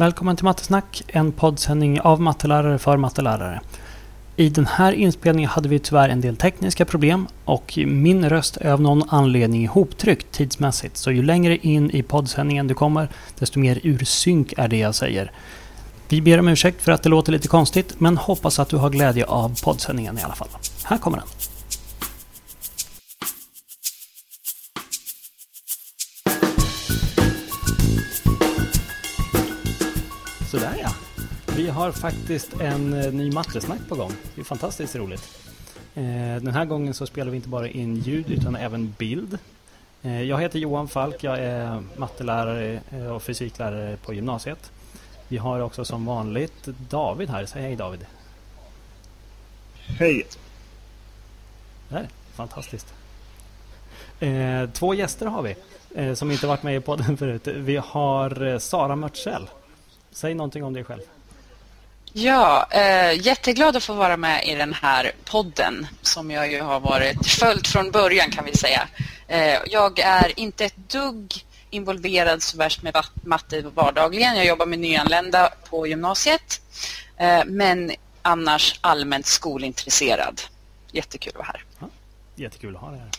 Välkommen till Mattesnack, en poddsändning av mattelärare för mattelärare. I den här inspelningen hade vi tyvärr en del tekniska problem och min röst är av någon anledning ihoptryckt tidsmässigt. Så ju längre in i poddsändningen du kommer, desto mer ur synk är det jag säger. Vi ber om ursäkt för att det låter lite konstigt, men hoppas att du har glädje av poddsändningen i alla fall. Här kommer den. Har faktiskt en eh, ny mattesnack på gång. Det är fantastiskt roligt. Eh, den här gången så spelar vi inte bara in ljud utan även bild. Eh, jag heter Johan Falk. Jag är mattelärare och fysiklärare på gymnasiet. Vi har också som vanligt David här. Säg hej David. Hej. Där, fantastiskt. Två gäster har vi som inte varit med i podden förut. Vi har Sara Mörtsell. Säg någonting om dig själv. Ja, eh, jätteglad att få vara med i den här podden som jag ju har varit följt från början kan vi säga. Eh, jag är inte ett dugg involverad så värst med matte vardagligen. Jag jobbar med nyanlända på gymnasiet eh, men annars allmänt skolintresserad. Jättekul att vara här. Ja, jättekul att ha dig här.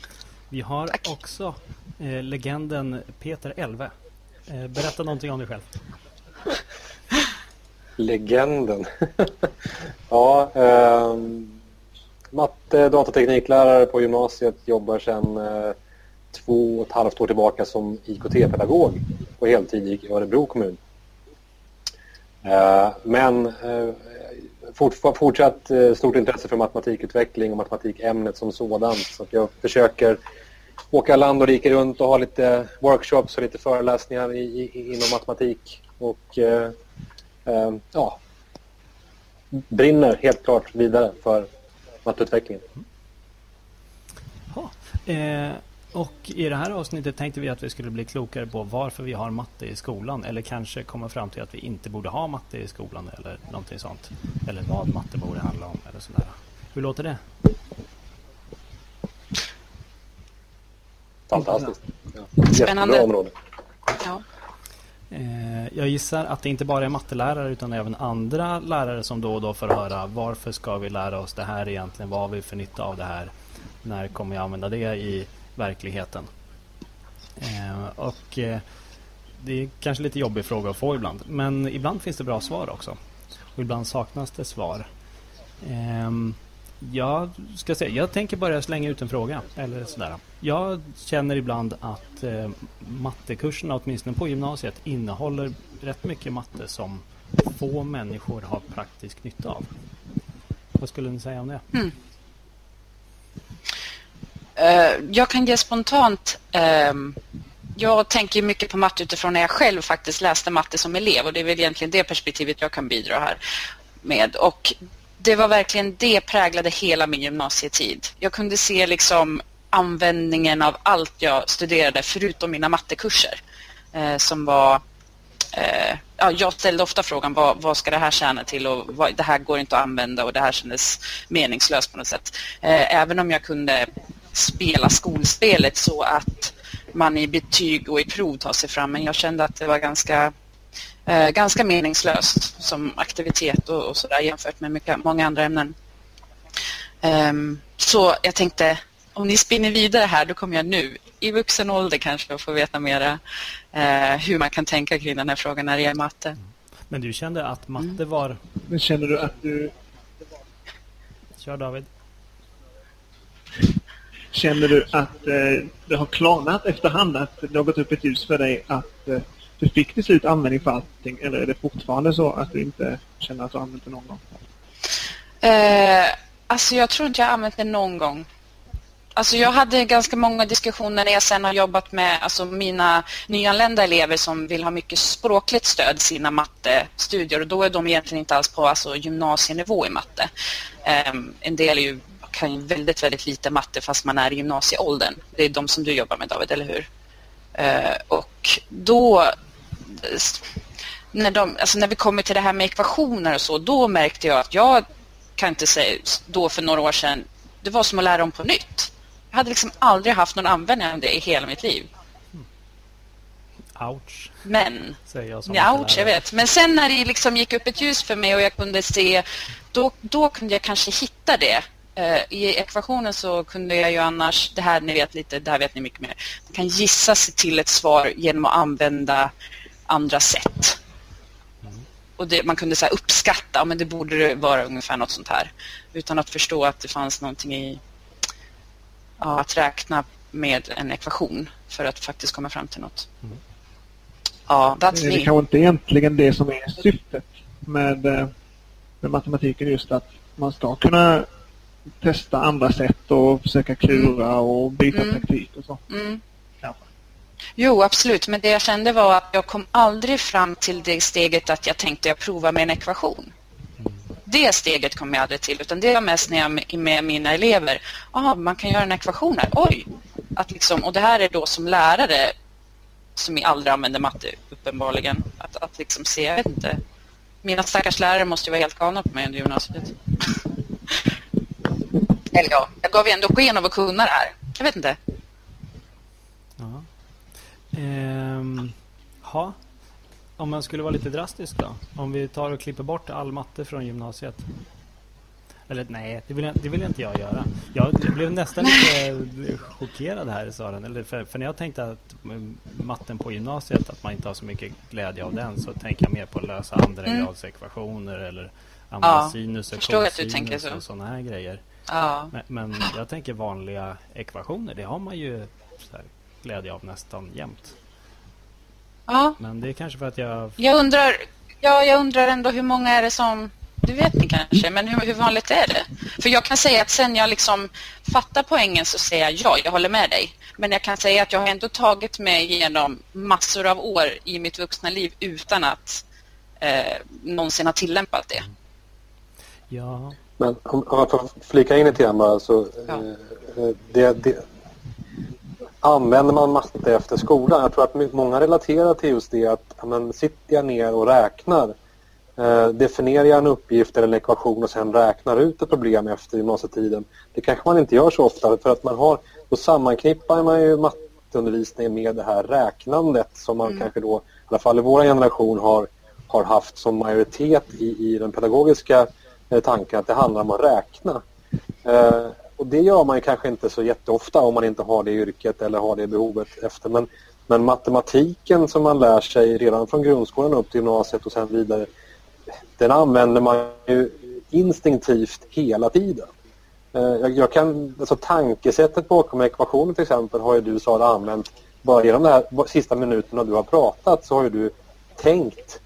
Vi har Tack. också eh, legenden Peter Elve. Eh, berätta någonting om dig själv. Legenden. ja, eh, matte datatekniklärare på gymnasiet jobbar sedan eh, två och ett halvt år tillbaka som IKT-pedagog på heltid i Örebro kommun. Eh, men eh, fort, fortsatt eh, stort intresse för matematikutveckling och matematikämnet som sådant. Så jag försöker åka land och rike runt och ha lite workshops och lite föreläsningar i, i, inom matematik. Och eh, ja, brinner helt klart vidare för matteutvecklingen. Ja, eh, och i det här avsnittet tänkte vi att vi skulle bli klokare på varför vi har matte i skolan eller kanske komma fram till att vi inte borde ha matte i skolan eller någonting sånt. Eller vad matte borde handla om eller sådär. Hur låter det? Fantastiskt. Ja. Spännande. område. Ja. Eh, jag gissar att det inte bara är mattelärare utan även andra lärare som då och då får höra varför ska vi lära oss det här egentligen? Vad har vi för nytta av det här? När kommer jag använda det i verkligheten? Eh, och eh, Det är kanske lite jobbig fråga att få ibland men ibland finns det bra svar också. Och ibland saknas det svar. Ehm, jag ska säga, jag tänker bara slänga ut en fråga. Eller sådär. Jag känner ibland att eh, mattekurserna, åtminstone på gymnasiet, innehåller rätt mycket matte som få människor har praktisk nytta av. Vad skulle ni säga om det? Mm. Uh, jag kan ge spontant uh, jag tänker mycket på matte utifrån när jag själv faktiskt läste matte som elev och det är väl egentligen det perspektivet jag kan bidra här med. Och det var verkligen det präglade hela min gymnasietid. Jag kunde se liksom användningen av allt jag studerade förutom mina mattekurser eh, som var eh, ja, jag ställde ofta frågan vad, vad ska det här tjäna till och vad, det här går inte att använda och det här kändes meningslöst på något sätt. Eh, även om jag kunde spela skolspelet så att man i betyg och i prov tar sig fram men jag kände att det var ganska eh, ganska meningslöst som aktivitet och, och sådär jämfört med mycket, många andra ämnen. Um, så jag tänkte om ni spinner vidare här då kommer jag nu i vuxen ålder kanske att få veta mera eh, hur man kan tänka kring den här frågan när det gäller matte. Men du kände att matte mm. var... Men känner du att du... Kör David. Känner du att eh, det har klarnat efterhand att det har gått upp ett ljus för dig att eh, du fick till slut användning för allting eller är det fortfarande så att du inte känner att du använt det någon gång? Eh, alltså jag tror inte jag använt det någon gång. Alltså jag hade ganska många diskussioner när jag sen har jobbat med alltså mina nyanlända elever som vill ha mycket språkligt stöd i sina mattestudier och då är de egentligen inte alls på alltså, gymnasienivå i matte. Um, en del är ju, kan ju väldigt, väldigt lite matte fast man är i gymnasieåldern. Det är de som du jobbar med David, eller hur? Uh, och då när, de, alltså när vi kommer till det här med ekvationer och så, då märkte jag att jag kan inte säga, då för några år sedan, det var som att lära dem på nytt. Jag hade liksom aldrig haft någon användning av det i hela mitt liv. Ouch. Men, säger jag som ja, ouch, jag vet. Men sen när det liksom gick upp ett ljus för mig och jag kunde se, då, då kunde jag kanske hitta det. Eh, I ekvationen så kunde jag ju annars, det här ni vet lite, det här vet ni mycket mer. Man kan gissa sig till ett svar genom att använda andra sätt. Och det, man kunde så uppskatta, men det borde vara ungefär något sånt här. Utan att förstå att det fanns någonting i ja, att räkna med en ekvation för att faktiskt komma fram till något. Ja, that's Det me. kanske inte egentligen det som är syftet med, eh, med matematiken just att man ska kunna testa andra sätt och försöka klura och byta Mm. taktik och så. Mm. Jo, absolut. Men det jag kände var att jag kom aldrig fram till det steget att jag tänkte jag provar med en ekvation. Det steget kom jag aldrig till, utan det var mest när jag med mina elever. Ah, man kan göra en ekvation här. Oj! Att liksom, och det här är då som lärare som i aldrig använder matte, uppenbarligen. Att, att liksom se, jag vet inte. Mina stackars lärare måste ju vara helt galna på mig under gymnasiet. Eller ja, jag gav ju ändå sken av att kunna det här. Jag vet inte. Ehm, ha. Om man skulle vara lite drastisk då? Om vi tar och klipper bort all matte från gymnasiet? Eller nej, det vill, jag, det vill inte jag göra. Jag blev nästan lite chockerad här Sören. Eller för, för när jag tänkte att matten på gymnasiet, att man inte har så mycket glädje av den, så tänker jag mer på att lösa andra Mm. grads ekvationer eller använda Ja, sinus och cosinus så. och sådana här grejer. Ja. Men, men jag tänker vanliga ekvationer, det har man ju så här, glädje av nästan jämt. ja. Men det är kanske för att jag... Jag undrar, ja, jag undrar ändå hur många är det som... Du vet ni kanske, men hur, hur vanligt är det? För jag kan säga att sen jag liksom fattar poängen så säger jag ja, jag håller med dig. Men jag kan säga att jag har ändå tagit mig igenom massor av år i mitt vuxna liv utan att eh, någonsin ha tillämpat det. Ja, Men om, om jag får flika in lite grann bara så Ja. eh, det, det, Använder man matte efter skolan? Jag tror att många relaterar till just det att men, sitter jag ner och räknar eh, definierar jag en uppgift eller en ekvation och sen räknar ut ett problem efter gymnasietiden. Det kanske man inte gör så ofta för att man har då sammanknippar man ju matteundervisningen med det här räknandet som man Mm. kanske då, i alla fall i vår generation, har, har haft som majoritet i, i den pedagogiska eh, tanken att det handlar om att räkna. Eh, och det gör man kanske inte så jätteofta om man inte har det yrket eller har det behovet efter. Men, men matematiken som man lär sig redan från grundskolan upp till gymnasiet och sen vidare den använder man ju instinktivt hela tiden. Eh, Jag, jag kan, alltså tankesättet bakom ekvationen till exempel har ju du Sara använt bara genom de här sista minuterna du har pratat så har ju du tänkt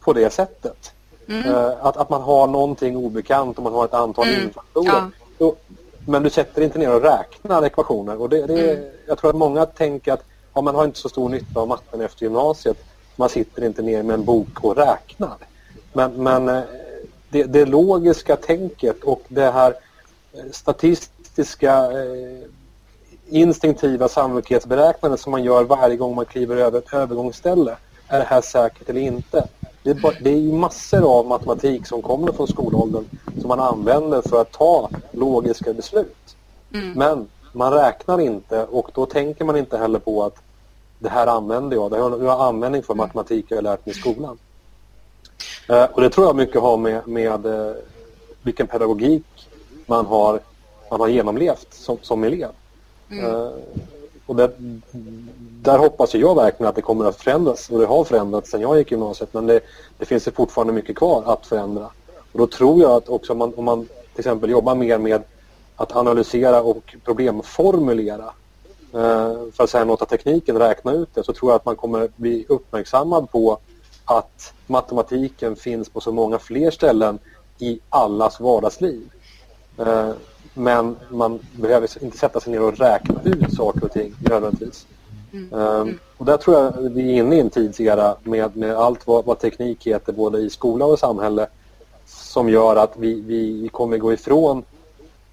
på det sättet. Eh, Att, att man har någonting obekant och man har ett antal Mm, infaktorer. ja. Men du sätter inte ner och räknar ekvationer. Och det, det, Mm. Jag tror att många tänker att ja, man har inte så stor nytta av matten efter gymnasiet. Man sitter inte ner med en bok och räknar. Men, men eh, det, det logiska tänket och det här eh, statistiska eh, instinktiva sannolikhetsberäknandet som man gör varje gång man kliver över ett övergångsställe. Är det här säkert eller inte? Det är, bara, det är ju massor av matematik som kommer från skolåldern som man använder för att ta logiska beslut. Mm. Men man räknar inte och då tänker man inte heller på att det här använder jag. Det har jag har användning för matematik jag har lärt mig i skolan. Eh, och det tror jag mycket har med, med eh, vilken pedagogik man har, man har genomlevt som, som elev. Eh, och där, där hoppas jag verkligen att det kommer att förändras och det har förändrats sedan jag gick i gymnasiet men det, det finns ju fortfarande mycket kvar att förändra. Och då tror jag att också om man, om man till exempel jobbar mer med att analysera och problemformulera eh, för att sen låta tekniken räkna ut det så tror jag att man kommer bli uppmärksammad på att matematiken finns på så många fler ställen i allas vardagsliv. Eh, men man behöver inte sätta sig ner och räkna ut saker och ting nödvändigtvis. Eh, Och där tror jag vi är inne i en tidsera med, med allt vad, vad teknik heter både i skola och samhälle som gör att vi, vi, vi kommer gå ifrån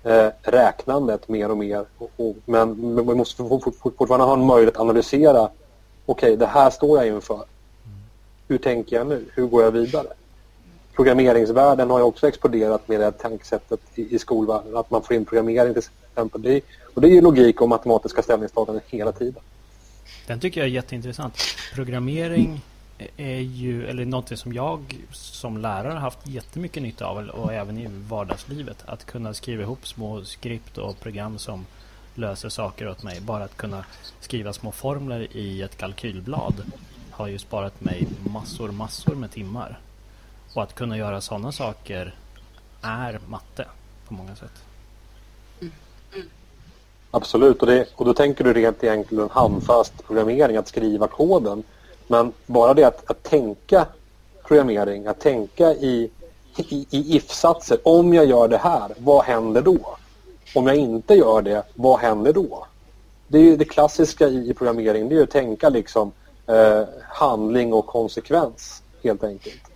eh, räknandet mer och mer. Och, och, men vi måste fort- fort- fort- fortfarande ha en möjlighet att analysera. Okej, det här står jag inför. Hur tänker jag nu? Hur går jag vidare? Programmeringsvärlden har ju också exploderat med det här tankesättet i, i skolvärlden. Att man får in programmering till exempel. Det och det är ju logik och matematiska ställningstaganden hela tiden. Den tycker jag är jätteintressant. Programmering är ju, eller något som jag som lärare har haft jättemycket nytta av och även i vardagslivet. Att kunna skriva ihop små skript och program som löser saker åt mig. Bara att kunna skriva små formler i ett kalkylblad har ju sparat mig massor, massor med timmar. Och att kunna göra sådana saker är matte på många sätt. Absolut, och, det, och då tänker du rent egentligen handfast programmering, att skriva koden. Men bara det att, att tänka programmering, att tänka i, i, i if-satser. Om jag gör det här, vad händer då? Om jag inte gör det, vad händer då? Det är det klassiska i programmering, det är att tänka liksom eh, handling och konsekvens helt enkelt.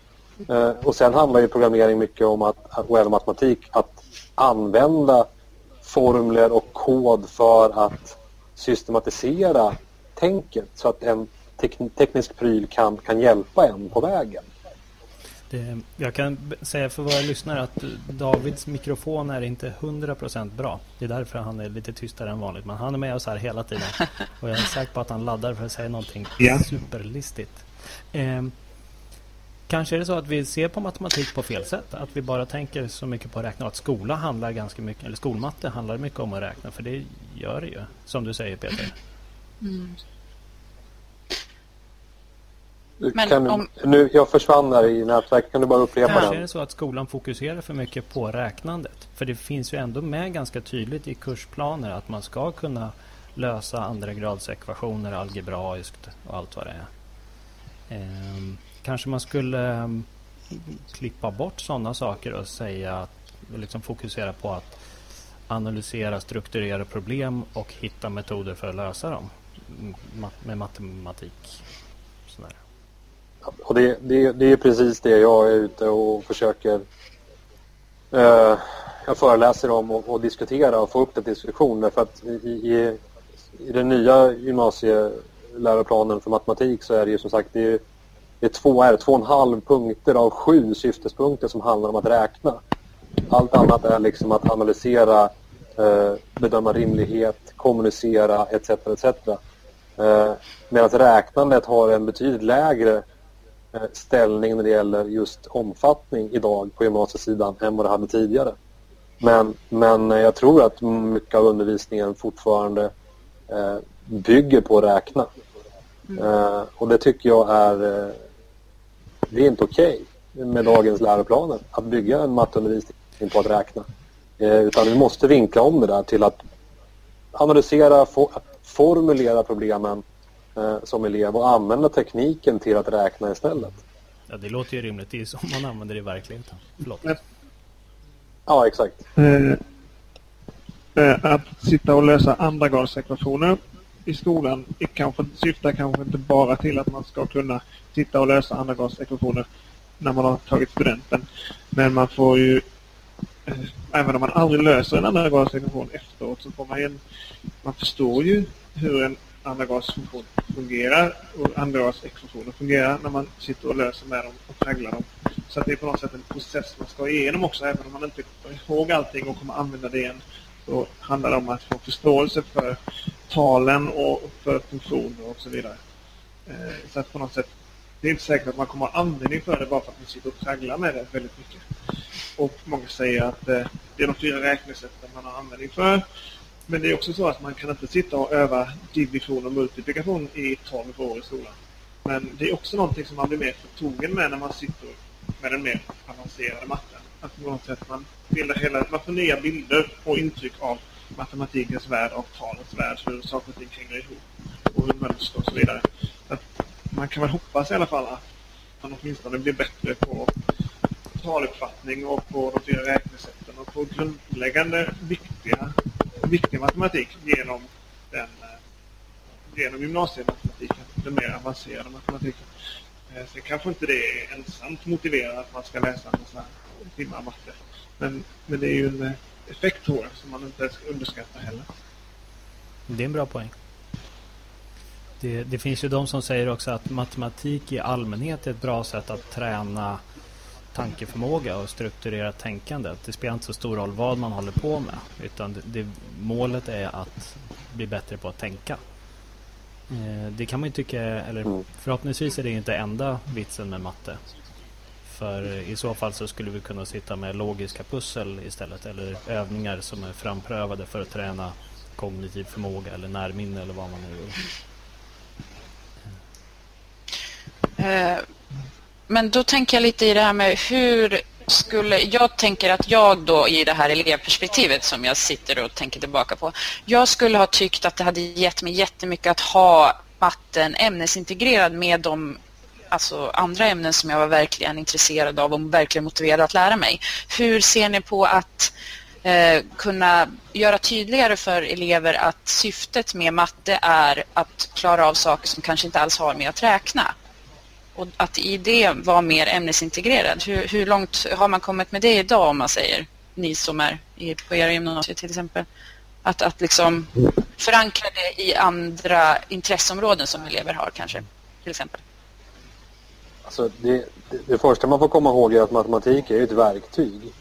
Eh, och sen handlar ju programmering mycket om att, och även matematik, att använda formler och kod för att systematisera tänket så att en tek teknisk pryl kan, kan hjälpa en på vägen. Det, jag kan säga för våra lyssnare att Davids mikrofon är inte 100% bra. Det är därför han är lite tystare än vanligt. Men han är med oss här hela tiden. Och jag är säker på att han laddar för att säga någonting ja. superlistigt. Eh, kanske är det så att vi ser på matematik på fel sätt. Att vi bara tänker så mycket på att räkna. Att skola handlar ganska mycket, eller skolmatte handlar mycket om att räkna. För det gör det ju, som du säger Peter. Mm. Men kan, om... nu, jag försvann där i nätverket. Kan du bara upprepa Kanske den? är det så att skolan fokuserar för mycket på räknandet. För det finns ju ändå med ganska tydligt i kursplaner att man ska kunna lösa andra grads ekvationer algebraiskt och allt vad det är. Ehm, kanske man skulle ehm, klippa bort sådana saker och säga att liksom fokusera på att analysera, strukturera problem och hitta metoder för att lösa dem med matematik. Sådär. Och det, det, det är precis det jag är ute och försöker eh, jag föreläser om och, och diskutera och få upp den diskussion därför att i, i, i den nya gymnasieläroplanen för matematik så är det ju som sagt det är, det är två, är två och en halv punkter av sju syftespunkter som handlar om att räkna. Allt annat är liksom att analysera, eh, bedöma rimlighet, kommunicera etc. etc. Eh, Medan räknandet har en betydligt lägre Eh, ställning när det gäller just omfattning idag på gymnasiesidan än vad det hade tidigare. Men, men jag tror att mycket av undervisningen fortfarande eh, bygger på att räkna. Mm. Eh, och det tycker jag är eh, det är inte okej okay med dagens läroplaner att bygga en matteundervisning på att räkna. Eh, utan vi måste vinkla om det där till att analysera, for, formulera problemen eh, som elev och använda tekniken till att räkna istället. Ja, det låter ju rimligt. Det är som man använder det i verkligheten. Förlåt. Ja, exakt. Eh, att sitta och lösa andragradsekvationer i skolan kanske, syftar kanske inte bara till att man ska kunna sitta och lösa andragradsekvationer när man har tagit studenten. Men man får ju, eh, även om man aldrig löser en andragradsekvation efteråt, så får man ju en, man förstår ju hur en andragradsfunktion fungerar och andragradsekvationer fungerar när man sitter och löser med dem och tragglar dem. Så att det är på något sätt en process man ska igenom också, även om man inte kommer ihåg allting och kommer använda det igen. Då handlar det om att få förståelse för talen och för funktioner och så vidare. Eh, så att på något sätt, det är inte säkert att man kommer ha användning för det bara för att man sitter och tragglar med det väldigt mycket. Och många säger att eh, det är de fyra räknesätten man har användning för. Men det är också så att man kan inte sitta och öva division och multiplikation i 12 år i skolan. Men det är också någonting som man blir mer förtrogen med när man sitter med den mer avancerade matten. Att på något sätt man, hela, man får nya bilder och intryck av matematikens värld och talets värld, hur saker och ting hänger ihop och hur mönster och så vidare. Att man kan väl hoppas i alla fall att man åtminstone blir bättre på taluppfattning och på de fyra räknesätten och på grundläggande viktiga viktig matematik genom den eh, genom gymnasiematematiken, den mer avancerade matematiken. Eh, sen kanske inte det är ensamt motiverar att man ska läsa en massa timmar matte. Men, men det är ju en eh, effekt tror jag som man inte ska underskatta heller. Det är en bra poäng. Det, det, finns ju de som säger också att matematik i allmänhet är ett bra sätt att träna tankeförmåga och strukturerat tänkande. Det spelar inte så stor roll vad man håller på med utan det, det, målet är att bli bättre på att tänka. Eh, det kan man ju tycka, eller mm. förhoppningsvis är det inte enda vitsen med matte. För i så fall så skulle vi kunna sitta med logiska pussel istället eller övningar som är framprövade för att träna kognitiv förmåga eller närminne eller vad man nu vill. Eh, men då tänker jag lite i det här med hur skulle, jag tänker att jag då i det här elevperspektivet som jag sitter och tänker tillbaka på. Jag skulle ha tyckt att det hade gett mig jättemycket att ha matten ämnesintegrerad med de alltså andra ämnen som jag var verkligen intresserad av och verkligen motiverad att lära mig. Hur ser ni på att eh, kunna göra tydligare för elever att syftet med matte är att klara av saker som kanske inte alls har med att räkna? Och att i det vara mer ämnesintegrerad. Hur, hur långt har man kommit med det idag om man säger, ni som är på era gymnasier till exempel? Att, att liksom förankra det i andra intresseområden som elever har kanske, till exempel. Alltså det, det, det första man får komma ihåg är att matematik är ett verktyg.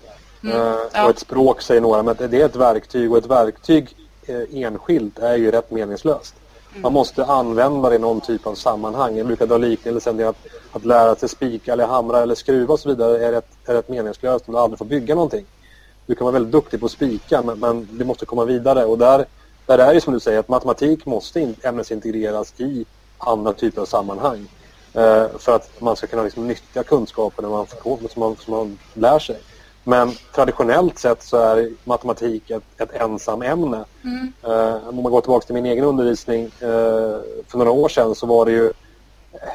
Mm, uh, ja. Och ett språk säger några, men det är ett verktyg och ett verktyg uh, enskilt är ju rätt meningslöst. Man måste använda det i någon typ av sammanhang. Jag brukar dra liknelsen att, att lära sig spika eller hamra eller skruva och så vidare är rätt, är rätt meningslöst om du aldrig får bygga någonting. Du kan vara väldigt duktig på att spika men, men det måste komma vidare och där, där är det som du säger att matematik måste in, ämnesintegreras i andra typer av sammanhang. Eh, för att man ska kunna liksom nyttja kunskaperna man, som man, som man lär sig. Men traditionellt sett så är matematik ett, ett ensamämne. Mm. Uh, om man går tillbaka till min egen undervisning uh, för några år sedan så var det ju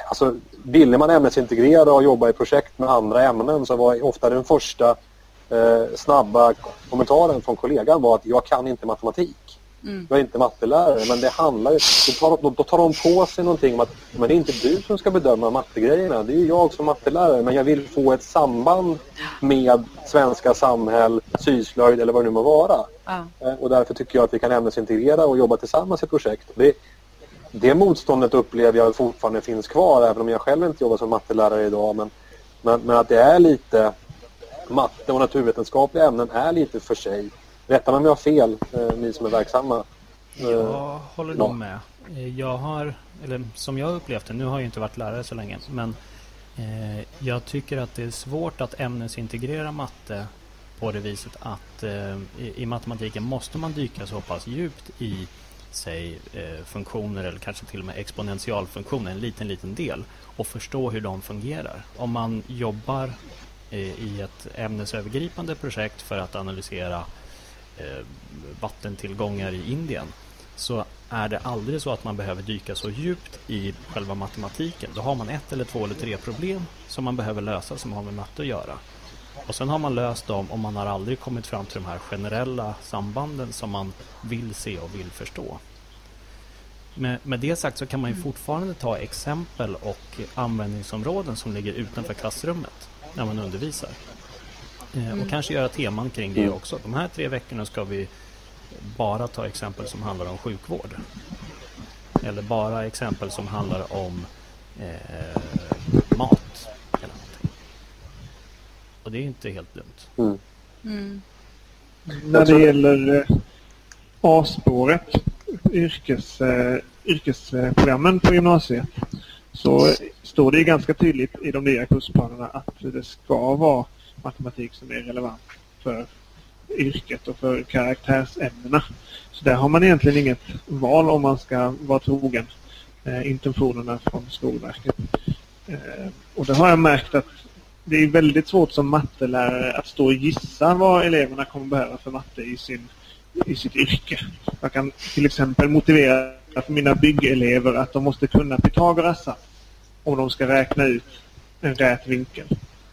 Alltså, ville man ämnesintegrera och jobba i projekt med andra ämnen så var ofta den första uh, snabba kommentaren från kollegan var att jag kan inte matematik. Mm. Jag är inte mattelärare men det handlar ju, då tar, då, då tar de på sig någonting om att men det är inte du som ska bedöma mattegrejerna. Det är ju jag som mattelärare men jag vill få ett samband med svenska samhäll, syslöjd eller vad det nu må vara. Eh, och därför tycker jag att vi kan ämnesintegrera och jobba tillsammans i projekt. Det, det motståndet upplever jag fortfarande finns kvar även om jag själv inte jobbar som mattelärare idag. Men, men, men att det är lite matte och naturvetenskapliga ämnen är lite för sig Rätta mig om jag har fel, eh, ni som är verksamma. Jag eh, håller nog med. Eh, jag har, eller som jag upplevt det, nu har jag inte varit lärare så länge, men eh, jag tycker att det är svårt att ämnesintegrera matte på det viset att eh, i, i, matematiken måste man dyka så pass djupt i säg eh, funktioner eller kanske till och med exponentialfunktioner, en liten, liten del och förstå hur de fungerar. Om man jobbar i ett ämnesövergripande projekt för att analysera vattentillgångar i Indien så är det aldrig så att man behöver dyka så djupt i själva matematiken. Då har man ett eller två eller tre problem som man behöver lösa som har med matte att göra. Och sen har man löst dem och man har aldrig kommit fram till de här generella sambanden som man vill se och vill förstå. Med, med det sagt så kan man ju fortfarande ta exempel och användningsområden som ligger utanför klassrummet när man undervisar. Eh, och mm. kanske göra teman kring det mm. också. De här tre veckorna ska vi bara ta exempel som handlar om sjukvård. Eller bara exempel som handlar om eh, mat. Eller och det är inte helt dumt. Mm. Mm. När det gäller eh, A-spåret, yrkes, eh, yrkesprogrammen på gymnasiet, så står det ganska tydligt i de nya kursplanerna att det ska vara matematik som är relevant för yrket och för karaktärsämnena. Så där har man egentligen inget val om man ska vara trogen eh, intentionerna från Skolverket. Eh, och det har jag märkt att det är väldigt svårt som mattelärare att stå och gissa vad eleverna kommer behöva för matte i, sin, i sitt yrke. Jag kan till exempel motivera för mina byggelever att de måste kunna Pythagoras om de ska räkna ut en rät vinkel.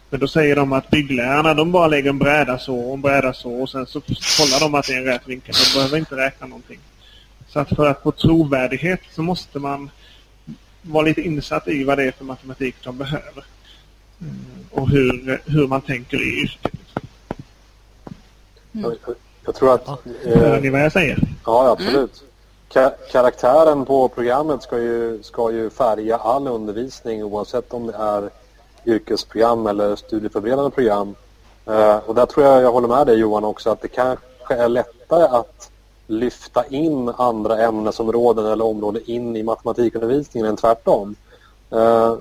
Men då säger de att bygglärarna de bara lägger en bräda så och en bräda så och sen så kollar de att det är en rätt vinkel. De behöver inte räkna någonting. Så att för att få trovärdighet så måste man vara lite insatt i vad det är för matematik de behöver. Och hur, hur man tänker i yrket. Mm. Jag, jag, tror att... Eh, Hör ni vad jag säger? Ja, absolut. Ka karaktären på programmet ska ju, ska ju färga all undervisning oavsett om det är yrkesprogram eller studieförberedande program. Eh, och där tror jag jag håller med dig Johan också att det kanske är lättare att lyfta in andra ämnesområden eller områden in i matematikundervisningen än tvärtom. Eh,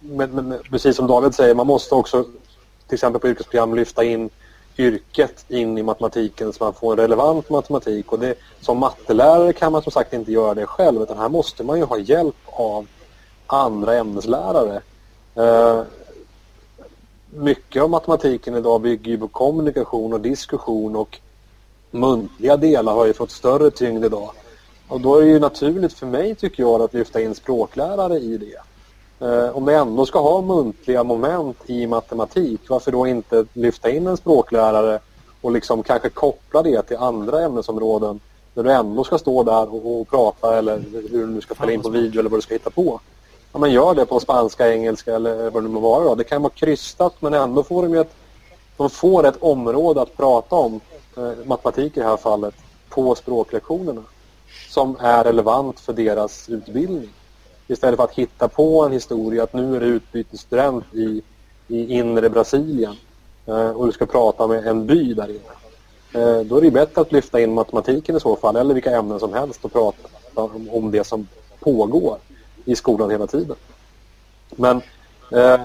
men, men, precis som David säger, man måste också till exempel på yrkesprogram lyfta in yrket in i matematiken så man får en relevant matematik. Och det, som mattelärare kan man som sagt inte göra det själv utan här måste man ju ha hjälp av andra ämneslärare. Eh, mycket av matematiken idag bygger ju på kommunikation och diskussion och muntliga delar har ju fått större tyngd idag. Och då är det ju naturligt för mig tycker jag att lyfta in språklärare i det. Eh, om vi ändå ska ha muntliga moment i matematik, varför då inte lyfta in en språklärare och liksom kanske koppla det till andra ämnesområden där du ändå ska stå där och, och prata eller hur du ska spela in på video eller vad du ska hitta på. Ja, men gör det på spanska, engelska eller vad det må vara. Då. Det kan vara krystat men ändå får de ett, de får ett område att prata om, eh, matematik i det här fallet, på språklektionerna som är relevant för deras utbildning. Istället för att hitta på en historia att nu är du utbytesstudent i, i inre Brasilien eh, och du ska prata med en by där inne. Eh, då är det bättre att lyfta in matematiken i så fall eller vilka ämnen som helst och prata om, om det som pågår i skolan hela tiden. Men eh,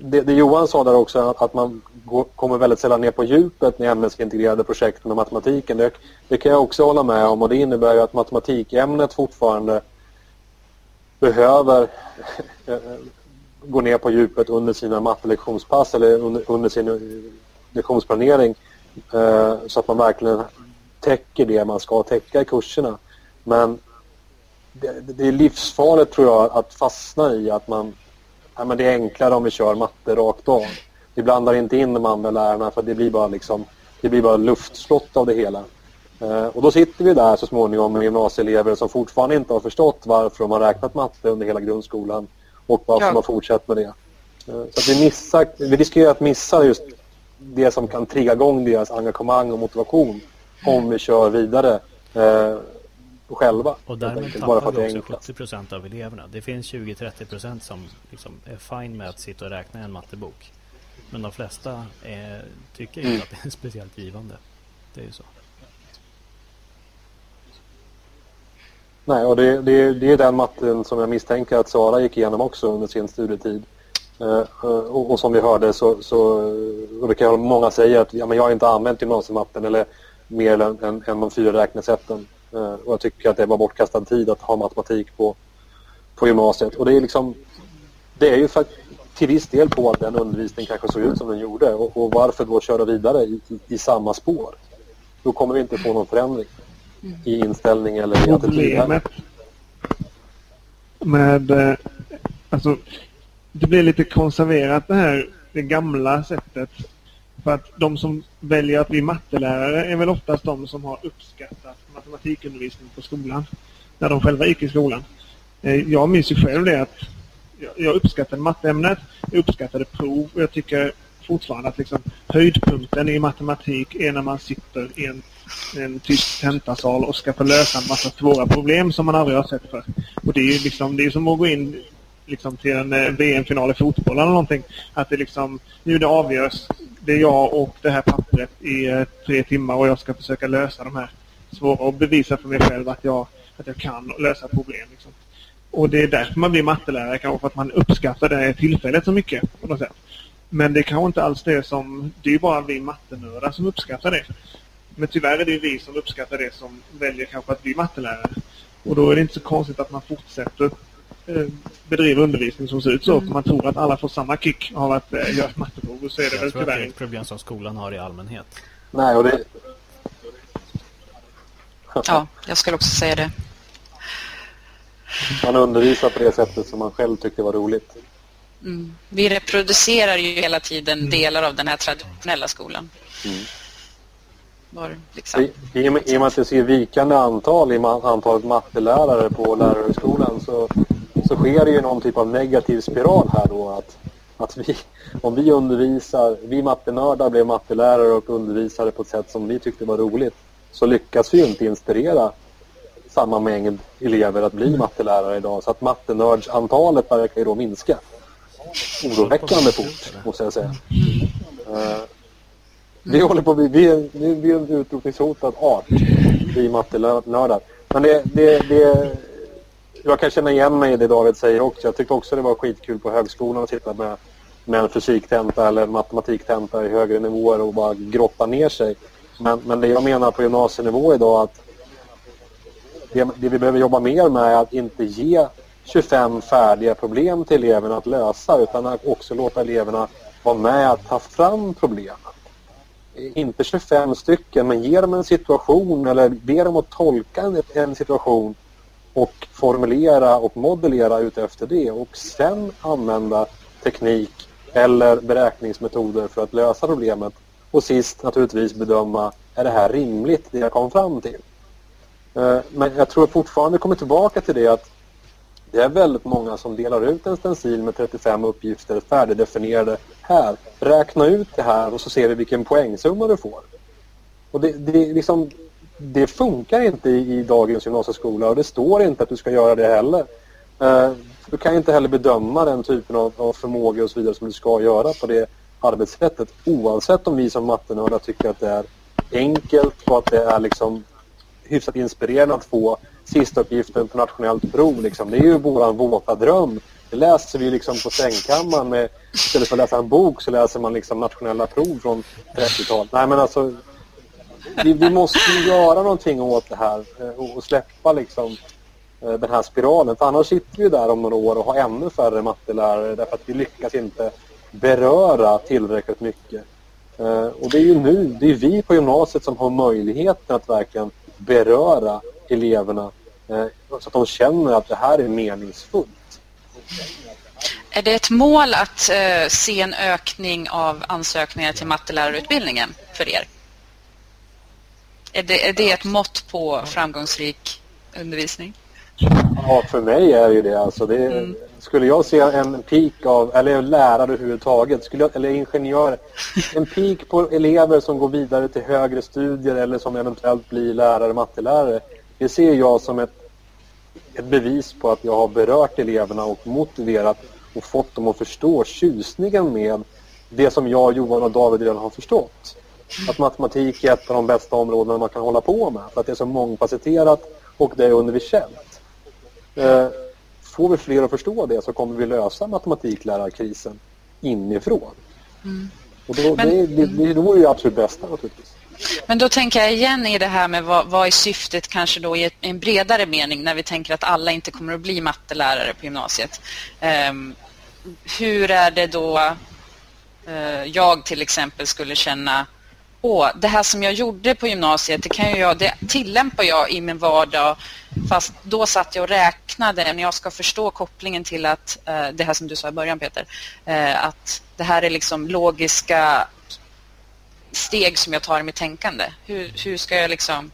det, det, Johan sa där också att, man går, kommer väldigt sällan ner på djupet med ämnesintegrerade projekt med matematiken. Det, det, kan jag också hålla med om och det innebär ju att matematikämnet fortfarande behöver eh, gå ner på djupet under sina mattelektionspass eller under, under sin eh, lektionsplanering eh, så att man verkligen täcker det man ska täcka i kurserna. Men det, det, är livsfarligt tror jag att fastna i att man ja, men det är enklare om vi kör matte rakt av. Vi blandar inte in de andra lärarna för det blir bara liksom det blir bara luftslott av det hela. Eh, och då sitter vi där så småningom med gymnasieelever som fortfarande inte har förstått varför de har räknat matte under hela grundskolan och varför ja. har fortsatt med det. Eh, så vi, missar, vi riskerar att missa just det som kan trigga igång deras engagemang och motivation om vi kör vidare eh, själva. Och därmed tappar vi också 70 procent av eleverna. Det finns 20-30 procent som liksom är fine med att sitta och räkna en mattebok. Men de flesta är, tycker inte mm. att det är speciellt givande. Det är ju så. Nej, och det, det, det är den matten som jag misstänker att Sara gick igenom också under sin studietid. Uh, och, och, som vi hörde så, så och det kan många säga att ja, men jag har inte använt gymnasiematten eller mer än, än, än de fyra räknesätten. Uh, och jag tycker att det var bortkastad tid att ha matematik på, på gymnasiet. Och det är liksom det är ju för, till viss del på att den undervisningen kanske såg ut som den gjorde och, och varför då köra vidare i, i, i samma spår? Då kommer vi inte få någon förändring i inställning eller i attityd. Problemet med... Eh, alltså, det blir lite konserverat det här, det gamla sättet. För att de som väljer att bli mattelärare är väl oftast de som har uppskattat matematikundervisning på skolan. När de själva gick i skolan. Eh, jag minns ju själv det att jag uppskattade matteämnet, jag uppskattade prov och jag tycker fortfarande att liksom höjdpunkten i matematik är när man sitter i en en tysk tentasal och ska få lösa en massa svåra problem som man aldrig har sett för. Och det är ju liksom, det är som att gå in liksom till en eh, VM-final i fotboll eller någonting. Att det liksom, nu det avgörs, det är jag och det här pappret i eh, tre timmar och jag ska försöka lösa de här svåra och bevisa för mig själv att jag, att jag kan lösa problem. Liksom. Och det är därför man blir mattelärare, kanske för att man uppskattar det tillfället så mycket på något sätt. Men det kanske inte alls det som, det är bara vi mattenördar som uppskattar det. Men tyvärr är det vi som uppskattar det som väljer kanske att bli mattelärare. Och då är det inte så konstigt att man fortsätter eh, bedriva undervisning som ser ut så. Mm. Man tror att alla får samma kick av att eh, göra ett matteprov. Så är det jag väl tror tyvärr att det är ett problem som skolan har i allmänhet. Nej, och det... Ja, jag skulle också säga det. Man undervisar på det sättet som man själv tyckte var roligt. Mm. Vi reproducerar ju hela tiden mm. delar av den här traditionella skolan. Mm. Var, liksom. I, i, I och med att det ser vikande antal i antalet mattelärare på lärarhögskolan så, så sker det ju någon typ av negativ spiral här då. Att, att vi, om vi undervisar, vi mattenördar blev mattelärare och undervisade på ett sätt som vi tyckte var roligt så lyckas vi ju inte inspirera samma mängd elever att bli mattelärare idag. Så att mattenördsantalet verkar ju då minska. Oroväckande fort, måste jag säga. Uh, Vi håller på vi är, vi är en utrotningshotad art, vi mattenördar. Men det, det, det, jag kan känna igen mig i det David säger också. Jag tyckte också det var skitkul på högskolan att sitta med, med en fysiktenta eller matematiktenta i högre nivåer och bara grotta ner sig. Men, men det jag menar på gymnasienivå idag att det, det vi behöver jobba mer med är att inte ge 25 färdiga problem till eleverna att lösa utan att också låta eleverna vara med att ta fram problemen. Inte 25 stycken men ge dem en situation eller be dem att tolka en, en situation och formulera och modellera utefter det och sen använda teknik eller beräkningsmetoder för att lösa problemet och sist naturligtvis bedöma är det här rimligt det jag kom fram till. Eh, men jag tror fortfarande kommer tillbaka till det att det är väldigt många som delar ut en stencil med 35 uppgifter färdigdefinierade. Här, räkna ut det här och så ser vi vilken poängsumma du får. Och det, det, liksom, det funkar inte i, i, dagens gymnasieskola och det står inte att du ska göra det heller. Eh, du kan inte heller bedöma den typen av, av förmågor och så vidare som du ska göra på det arbetssättet oavsett om vi som mattenördar tycker att det är enkelt och att det är liksom hyfsat inspirerande att få sista uppgiften på nationellt prov. Liksom. Det är ju vår våta dröm. Det läser vi liksom på sängkammaren. Med, istället för att läsa en bok så läser man liksom nationella prov från 30-talet. Nej men alltså vi, vi, måste göra någonting åt det här eh, och, och släppa liksom eh, den här spiralen. För annars sitter vi där om några år och har ännu färre mattelärare därför att vi lyckas inte beröra tillräckligt mycket. Eh, och det är ju nu, det är vi på gymnasiet som har möjligheten att verkligen beröra eleverna eh, så att de känner att det här är meningsfullt. Är det ett mål att eh, se en ökning av ansökningar till mattelärarutbildningen för er? Är det, är det ett mått på framgångsrik undervisning? Ja, för mig är det ju det. Alltså det mm. Skulle jag se en peak av, eller lärare överhuvudtaget, skulle jag, eller ingenjörer, en peak på elever som går vidare till högre studier eller som eventuellt blir lärare, mattelärare. Det ser jag som ett, ett bevis på att jag har berört eleverna och motiverat och fått dem att förstå tjusningen med det som jag, Johan och David redan har förstått. Att matematik är ett av de bästa områdena man kan hålla på med för att det är så mångfacetterat och det är universellt. Eh, Får vi fler att förstå det så kommer vi lösa matematiklärarkrisen inifrån. Mm. Och då, Men, det, det, det, vore ju absolut bästa naturligtvis. Men då tänker jag igen i det här med vad, vad är syftet kanske då i en bredare mening när vi tänker att alla inte kommer att bli mattelärare på gymnasiet. Um, hur är det då uh, jag till exempel skulle känna åh, det här som jag gjorde på gymnasiet, det, kan jag, det tillämpar jag i min vardag. Fast då satt jag och räknade när jag ska förstå kopplingen till att, eh, det här som du sa i början Peter, eh, att det här är liksom logiska steg som jag tar i mitt tänkande. Hur, hur ska jag liksom...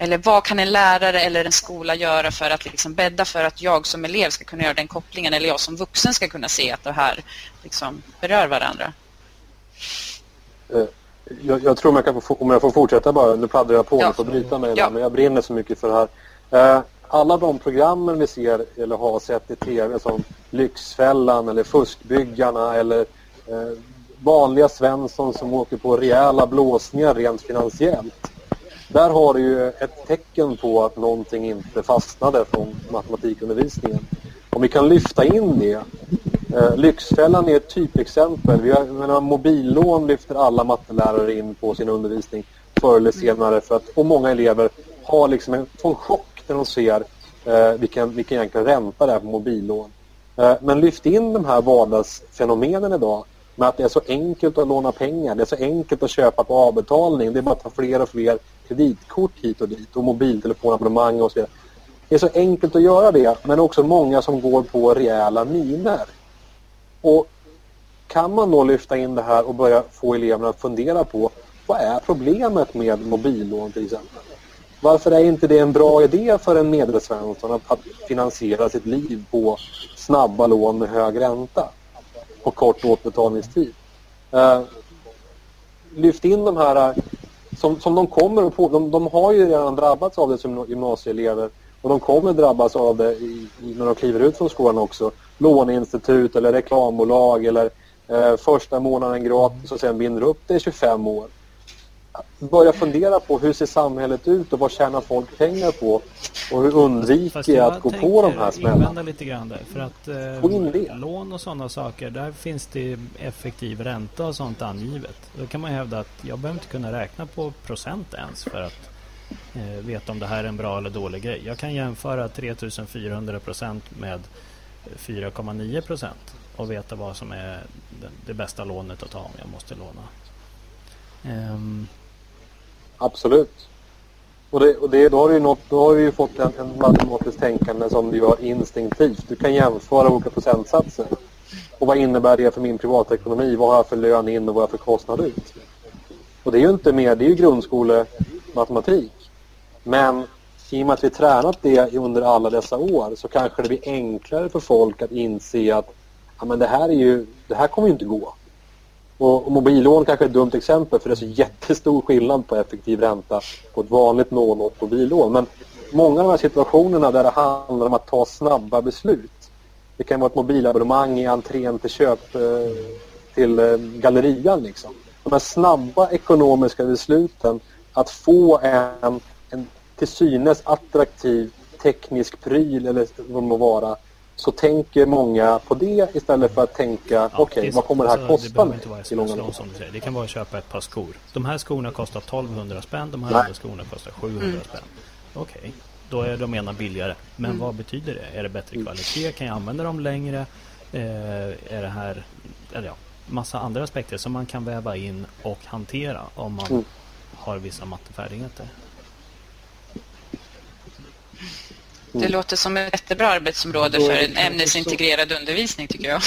Eller vad kan en lärare eller en skola göra för att liksom bädda för att jag som elev ska kunna göra den kopplingen eller jag som vuxen ska kunna se att det här liksom berör varandra? Eh, jag, jag tror man kan få, om jag får fortsätta bara, nu pladdrar jag på, ja. får bryta mig ja. men jag brinner så mycket för det här. Eh, alla de programmen vi ser eller har sett i tv som Lyxfällan eller Fuskbyggarna eller eh, vanliga Svensson som åker på rejäla blåsningar rent finansiellt. Där har du ju ett tecken på att någonting inte fastnade från matematikundervisningen. Om vi kan lyfta in det. Eh, Lyxfällan är ett typexempel. Vi har, menar, mobillån lyfter alla mattelärare in på sin undervisning förr eller senare. För att, och många elever har liksom en, får en chock när de ser eh, vilken, vilken egentligen ränta det är på mobillån. Eh, men lyft in de här vardagsfenomenen idag med att det är så enkelt att låna pengar. Det är så enkelt att köpa på avbetalning. Det är bara att ta fler och fler kreditkort hit och dit och mobiltelefonabonnemang och så vidare. Det är så enkelt att göra det men också många som går på rejäla miner. Och kan man då lyfta in det här och börja få eleverna att fundera på vad är problemet med mobillån till exempel? Varför är inte det en bra idé för en medelsvensson att, finansiera sitt liv på snabba lån med hög ränta? på kort återbetalningstid. Eh, lyft in de här eh, som, som de kommer att få. de, de har ju redan drabbats av det som gymnasieelever och de kommer drabbas av det i, när de kliver ut från skolan också. Låneinstitut eller reklambolag eller Eh, första månaden gratis och sen binder upp det i 25 år. Börja fundera på hur ser samhället ut och vad tjänar folk pengar på? Och hur undviker jag att gå på de här smällarna? lite grann där. För att eh, lån och sådana saker, där finns det effektiv ränta och sånt angivet. Då kan man hävda att jag behöver inte kunna räkna på procent ens för att eh, veta om det här är en bra eller dålig grej. Jag kan jämföra 3400 procent med 4,9 procent och veta vad som är det bästa lånet att ta om jag måste låna. Um. Absolut. Och, det, och det, då, har du något, då har du ju fått en, en matematiskt tänkande som du gör instinktivt. Du kan jämföra olika procentsatser. Och vad innebär det för min privatekonomi? Vad har jag för lön in och vad har jag för kostnad ut? Och det är ju inte mer, det är ju grundskolematematik. Men i och med att vi tränat det under alla dessa år så kanske det blir enklare för folk att inse att ja, men det, här är ju, det här kommer ju inte gå. Och, och mobillån kanske är ett dumt exempel för det är så jättestor skillnad på effektiv ränta på ett vanligt lån och ett mobillån. Men många av de här situationerna där det handlar om att ta snabba beslut. Det kan vara ett mobilabonnemang i entrén till köp eh, till eh, gallerian. Liksom. De här snabba ekonomiska besluten att få en till synes attraktiv teknisk pryl eller vad det må vara så tänker många på det istället för att tänka ja, okej, okay, vad kommer det här alltså, kosta mig? i långa som du säger. Det kan vara att köpa ett par skor. De här skorna kostar 1200 spänn, de här andra skorna kostar 700 mm. spänn. Okej, okay, då är de ena billigare. Men mm. vad betyder det? Är det bättre kvalitet? Kan jag använda dem längre? Eh, är det här... Eller ja, massa andra aspekter som man kan väva in och hantera om man mm. har vissa mattefärdigheter. Det mm. låter som ett jättebra arbetsområde för en ämnesintegrerad undervisning tycker jag.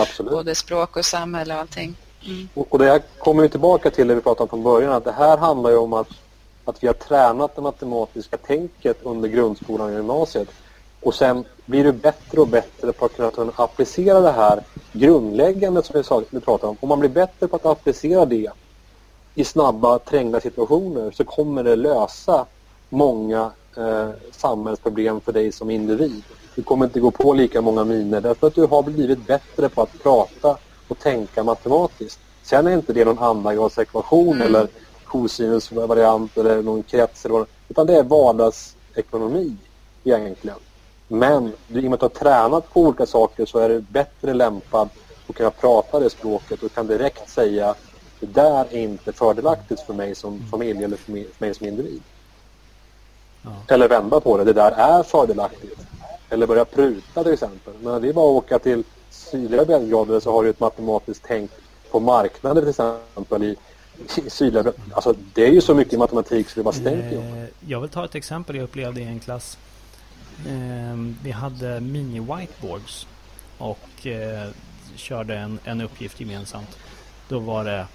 absolut. Både språk och samhälle och allting. Mm. Och, det här kommer ju tillbaka till det vi pratade om från början. Att det här handlar ju om att, att vi har tränat det matematiska tänket under grundskolan och gymnasiet. Och sen blir det bättre och bättre på att kunna applicera det här grundläggande som vi pratade om. Om man blir bättre på att applicera det i snabba, trängda situationer så kommer det lösa många eh, samhällsproblem för dig som individ. Du kommer inte gå på lika många miner därför att du har blivit bättre på att prata och tänka matematiskt. Sen är inte det någon andragradsekvation mm. eller kosinusvariant eller någon krets eller vad, utan det är vardagsekonomi egentligen. Men i och med att du har tränat på olika saker så är du bättre lämpad att kunna prata det språket och kan direkt säga det där är inte fördelaktigt för mig som familj eller för mig som individ. Ja. Eller vända på det. Det där är fördelaktigt. Eller börja pruta till exempel. Men det är bara att åka till sydliga breddgrader så har du ett matematiskt tänk på marknader till exempel i, i sydliga Alltså det är ju så mycket matematik så det bara stänker. Eh, jag vill ta ett exempel jag upplevde i en klass. Eh, vi hade mini-whiteboards och eh, körde en, en uppgift gemensamt. Då var det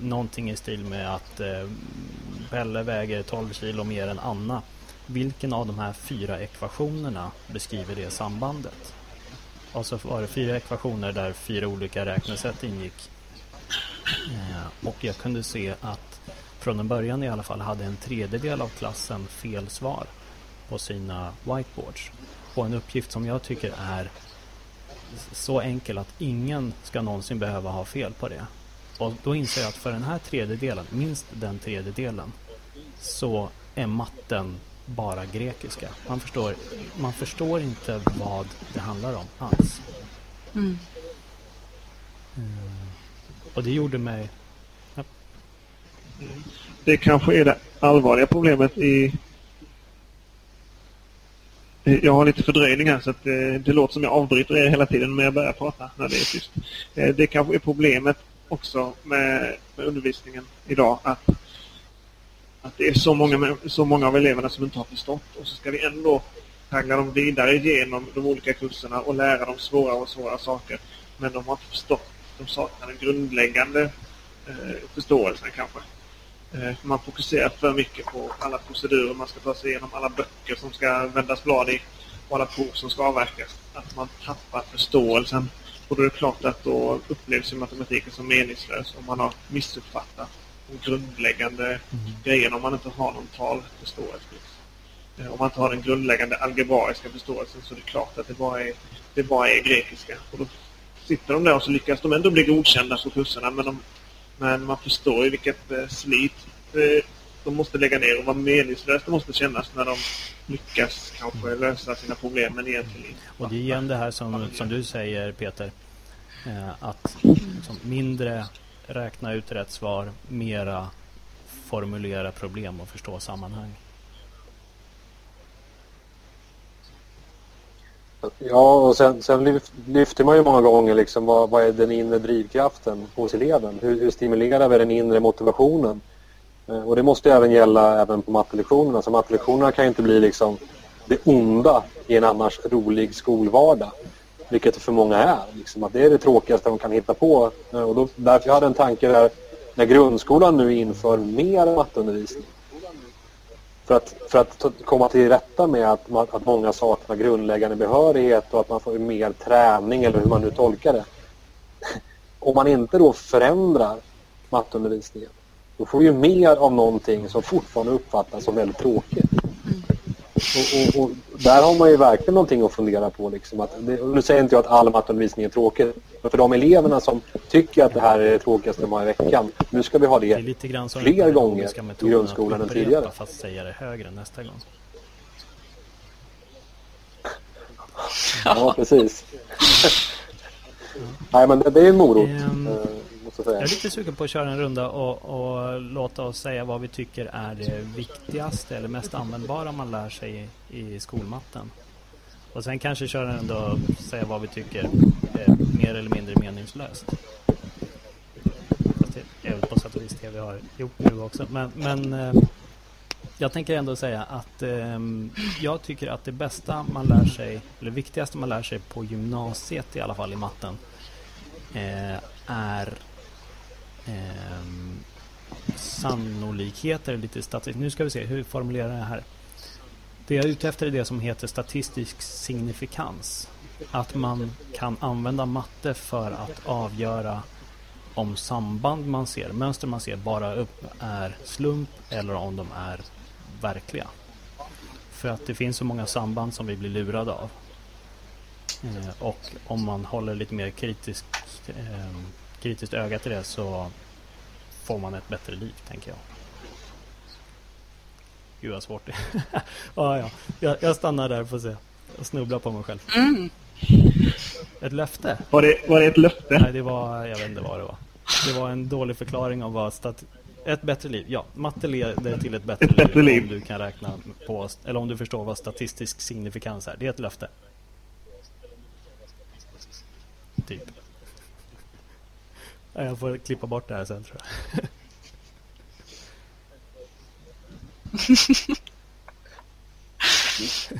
någonting i stil med att eh, Pelle väger 12 kilo mer än Anna. Vilken av de här fyra ekvationerna beskriver det sambandet? Och så var det fyra ekvationer där fyra olika räknesätt ingick. Eh, och jag kunde se att från en början i alla fall hade en tredjedel av klassen fel svar på sina whiteboards. På en uppgift som jag tycker är så enkel att ingen ska någonsin behöva ha fel på det. Och då inser jag att för den här tredjedelen, minst den tredjedelen, så är matten bara grekiska. Man förstår, man förstår inte vad det handlar om alls. Mm. Mm. Och det gjorde mig... Ja. Det kanske är det allvarliga problemet i... Jag har lite fördröjning här så att det, det låter som jag avbryter er hela tiden men jag börjar prata när det är tyst. Eh, det kanske är problemet också med, med undervisningen idag att, att det är så många, så många av eleverna som inte har förstått och så ska vi ändå traggla dem vidare genom de olika kurserna och lära dem svåra och svåra saker. Men de har inte förstått. De saknar den grundläggande eh, förståelsen kanske. Eh, man fokuserar för mycket på alla procedurer man ska ta sig igenom, alla böcker som ska vändas blad i och alla prov som ska avverkas. Att man tappar förståelsen och då är det klart att då upplevs ju matematiken som meningslös om man har missuppfattat de grundläggande mm. grejerna om man inte har någon talförståelse. Eh, om man inte har den grundläggande algebraiska förståelsen så är det klart att det bara är, det bara är grekiska. Och då sitter de där och så lyckas de ändå bli godkända på kurserna. Men, de, men man förstår ju vilket eh, slit eh, de måste lägga ner och vad meningslöst det måste kännas när de lyckas kanske lösa sina problem men egentligen inte. Och det är igen det här som, som du säger Peter. Eh, att liksom, mindre räkna ut rätt svar, mera formulera problem och förstå sammanhang. Ja, och sen, sen lyfter man ju många gånger liksom vad, vad är den inre drivkraften hos eleven? Hur, hur stimulerar vi den inre motivationen? Eh, och det måste även gälla även på mattelektionerna. Så mattelektionerna kan ju inte bli liksom det onda i en annars rolig skolvardag. Vilket det för många är. Liksom, att det är det tråkigaste de kan hitta på. Eh, och då, därför jag hade en tanke där när grundskolan nu inför mer matteundervisning. För att, för att komma till rätta med att, att många saknar grundläggande behörighet och att man får mer träning eller hur man nu tolkar det. Om man inte då förändrar matteundervisningen då får vi mer av någonting som fortfarande uppfattas som väldigt tråkigt. Och, och, och, där har man ju verkligen någonting att fundera på. Liksom, att det, nu säger inte jag att all matteundervisning är tråkig. Men för de eleverna som tycker att det här är det tråkigaste de har i veckan. Nu ska vi ha det, det fler gånger i grundskolan än tidigare. Fast säga det högre nästa gång. Ja, precis. Nej, men det, det är en morot. Um, jag är lite sugen på att köra en runda och, och, låta oss säga vad vi tycker är det viktigaste eller mest användbara man lär sig i, i skolmatten. Och sen kanske köra en runda och säga vad vi tycker är mer eller mindre meningslöst. Fast det är väl på sätt och vis det vi har gjort nu också. Men, men eh, jag tänker ändå säga att eh, jag tycker att det bästa man lär sig, eller viktigaste man lär sig på gymnasiet i alla fall i matten, eh, är eh, sannolikheter, lite statistiskt. Nu ska vi se, hur formulerar jag det här? Det jag är ute efter är det som heter statistisk signifikans. Att man kan använda matte för att avgöra om samband man ser, mönster man ser bara upp är slump eller om de är verkliga. För att det finns så många samband som vi blir lurade av. Eh, och om man håller lite mer kritisk eh, kritiskt öga till det så får man ett bättre liv, tänker jag. Gud vad svårt det ah, ja. jag, jag stannar där för att se. Jag snubblar på mig själv. Mm. Ett löfte? Var det, var det ett löfte? Nej, det var, jag vet inte vad det var. Det var en dålig förklaring av vad stat ett bättre liv. Ja, matte leder till ett bättre, ett bättre liv, liv. Om du kan räkna på, eller om du förstår vad statistisk signifikans är. Det är ett löfte. Typ. Jag får klippa bort det här sen tror jag.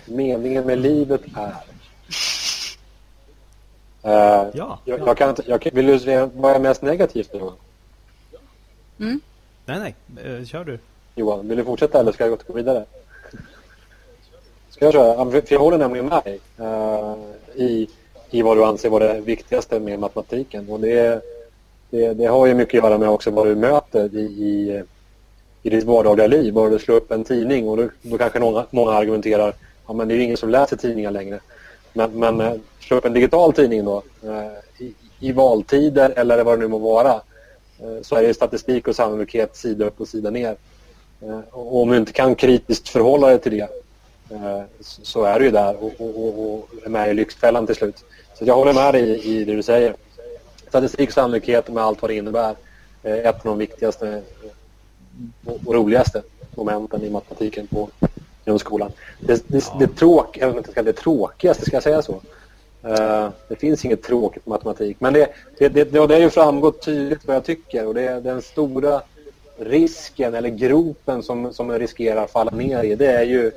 Meningen med livet är... Uh, ja, jag, jag, kan inte, jag vill du säga vad är mest negativt nu? Mm. Nej, nej. Uh, kör du. Johan, vill du fortsätta eller ska jag gå vidare? Ska jag köra? För jag håller nämligen med dig uh, i, i vad du anser vara det viktigaste med matematiken. Och det är det, det, har ju mycket att göra med också vad du möter i, i, i ditt vardagliga liv. Bara du slår upp en tidning och då, då kanske många, många argumenterar ja, men det är ju ingen som läser tidningar längre. Men, men eh, slå upp en digital tidning då eh, i, i valtider eller vad det nu må vara eh, så är det statistik och sannolikhet sida upp och sida ner. Och om du inte kan kritiskt förhålla dig till det så är du ju där och, och, och är med i Lyxfällan till slut. Så jag håller med dig i, i det du säger statistik och sannolikhet med allt vad det innebär är ett av de viktigaste och roligaste momenten i matematiken på grundskolan. Det, det, ja. det, tråk, det tråkigaste, ska jag säga så? Uh, det finns inget tråkigt matematik. Men det, det, det, det, har ju framgått tydligt vad jag tycker och det är den stora risken eller gropen som, som riskerar att falla ner i det är ju, uh,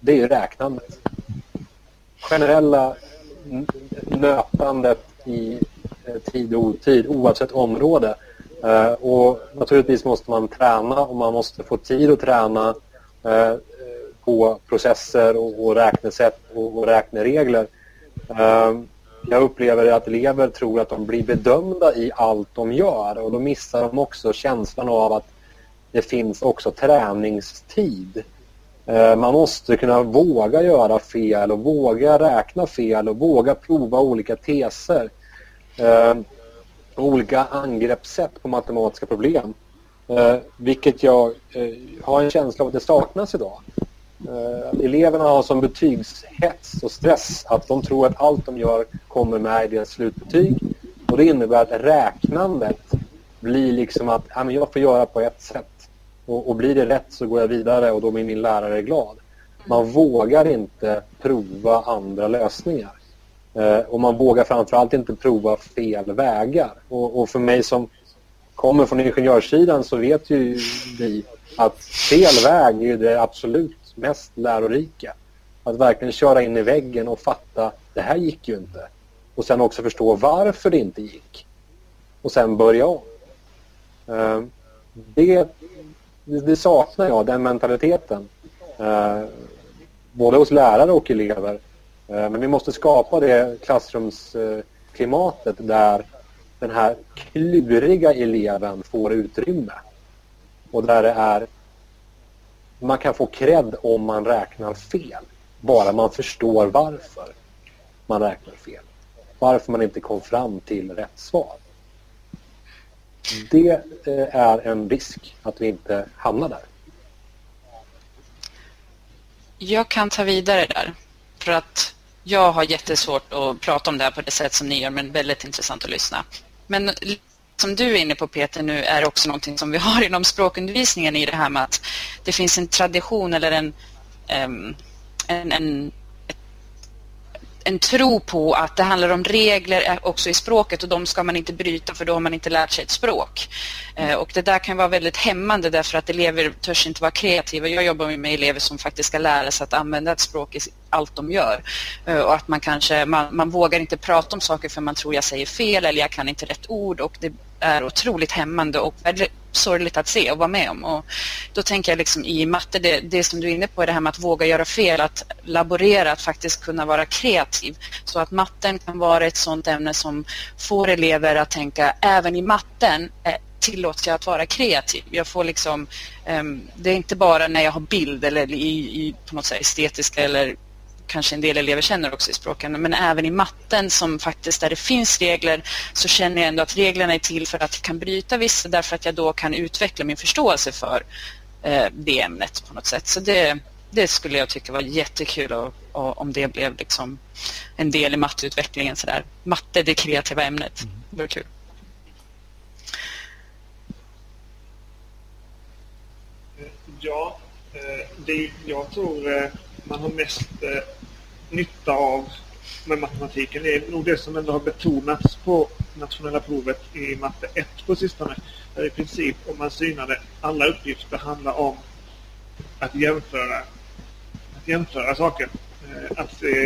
det är ju räknandet. Generella nötandet i eh, tid och otid oavsett område. Eh, och naturligtvis måste man träna och man måste få tid att träna eh, på processer och räknesätt och räkneregler. Eh, jag upplever att elever tror att de blir bedömda i allt de gör och då missar de också känslan av att det finns också träningstid Eh, Eh, man måste kunna våga göra fel och våga räkna fel och våga prova olika teser. Eh, olika angreppssätt på matematiska problem. Eh, vilket jag har en känsla av att det saknas idag. Eleverna har som betygshets och stress att de tror att allt de gör kommer med i deras slutbetyg. Och det innebär att räknandet blir liksom att ja, men jag får göra på ett sätt. Och, och, blir det rätt så går jag vidare och då blir min lärare glad. Man vågar inte prova andra lösningar. Eh, och man vågar framförallt inte prova fel vägar. Och, och, för mig som kommer från ingenjörssidan så vet ju vi att fel väg är det absolut mest lärorika. Att verkligen köra in i väggen och fatta det här gick ju inte. Och sen också förstå varför det inte gick. Och sen börja om. Eh, det det saknar jag, den mentaliteten. Eh, både hos lärare och elever. Eh, men vi måste skapa det klassrumsklimatet där den här kluriga eleven får utrymme. Och där det är man kan få cred om man räknar fel. Bara man förstår varför man räknar fel. Varför man inte kom fram till rätt svar. Det eh, är en risk att vi inte hamnar där. Jag kan ta vidare där. För att jag har jättesvårt att prata om det här på det sätt som ni gör men väldigt intressant att lyssna. Men som du är inne på Peter nu är också någonting som vi har inom språkundervisningen i det här med att det finns en tradition eller en, ehm, en, en en tro på att det handlar om regler också i språket och de ska man inte bryta för då har man inte lärt sig ett språk. Eh, och det där kan vara väldigt hämmande därför att elever törs inte vara kreativa. Jag jobbar med elever som faktiskt ska lära sig att använda ett språk i allt de gör. Eh, och att man kanske, man, man vågar inte prata om saker för man tror jag säger fel eller jag kan inte rätt ord och det är otroligt hämmande och sorgligt att se och vara med om. Och då tänker jag liksom i matte, det, det som du är inne på är det här med att våga göra fel, att laborera, att faktiskt kunna vara kreativ. Så att matten kan vara ett sådant ämne som får elever att tänka även i matten eh, tillåts jag att vara kreativ. Jag får liksom, um, det är inte bara när jag har bild eller i, i på något sätt estetiska eller kanske en del elever känner också i språken, men även i matten som faktiskt där det finns regler så känner jag ändå att reglerna är till för att jag kan bryta vissa därför att jag då kan utveckla min förståelse för eh, det ämnet på något sätt. Så det, det skulle jag tycka var jättekul och, och om det blev liksom en del i matteutvecklingen. Så där. Matte, det kreativa ämnet. Mm. Det var kul. Ja, eh, det, jag tror eh, man har mest eh, nytta av med matematiken det är nog det som ändå har betonats på nationella provet i matte 1 på sistone. Där i princip, om man synade alla uppgifter handlar om att jämföra, att jämföra saker. Eh, att se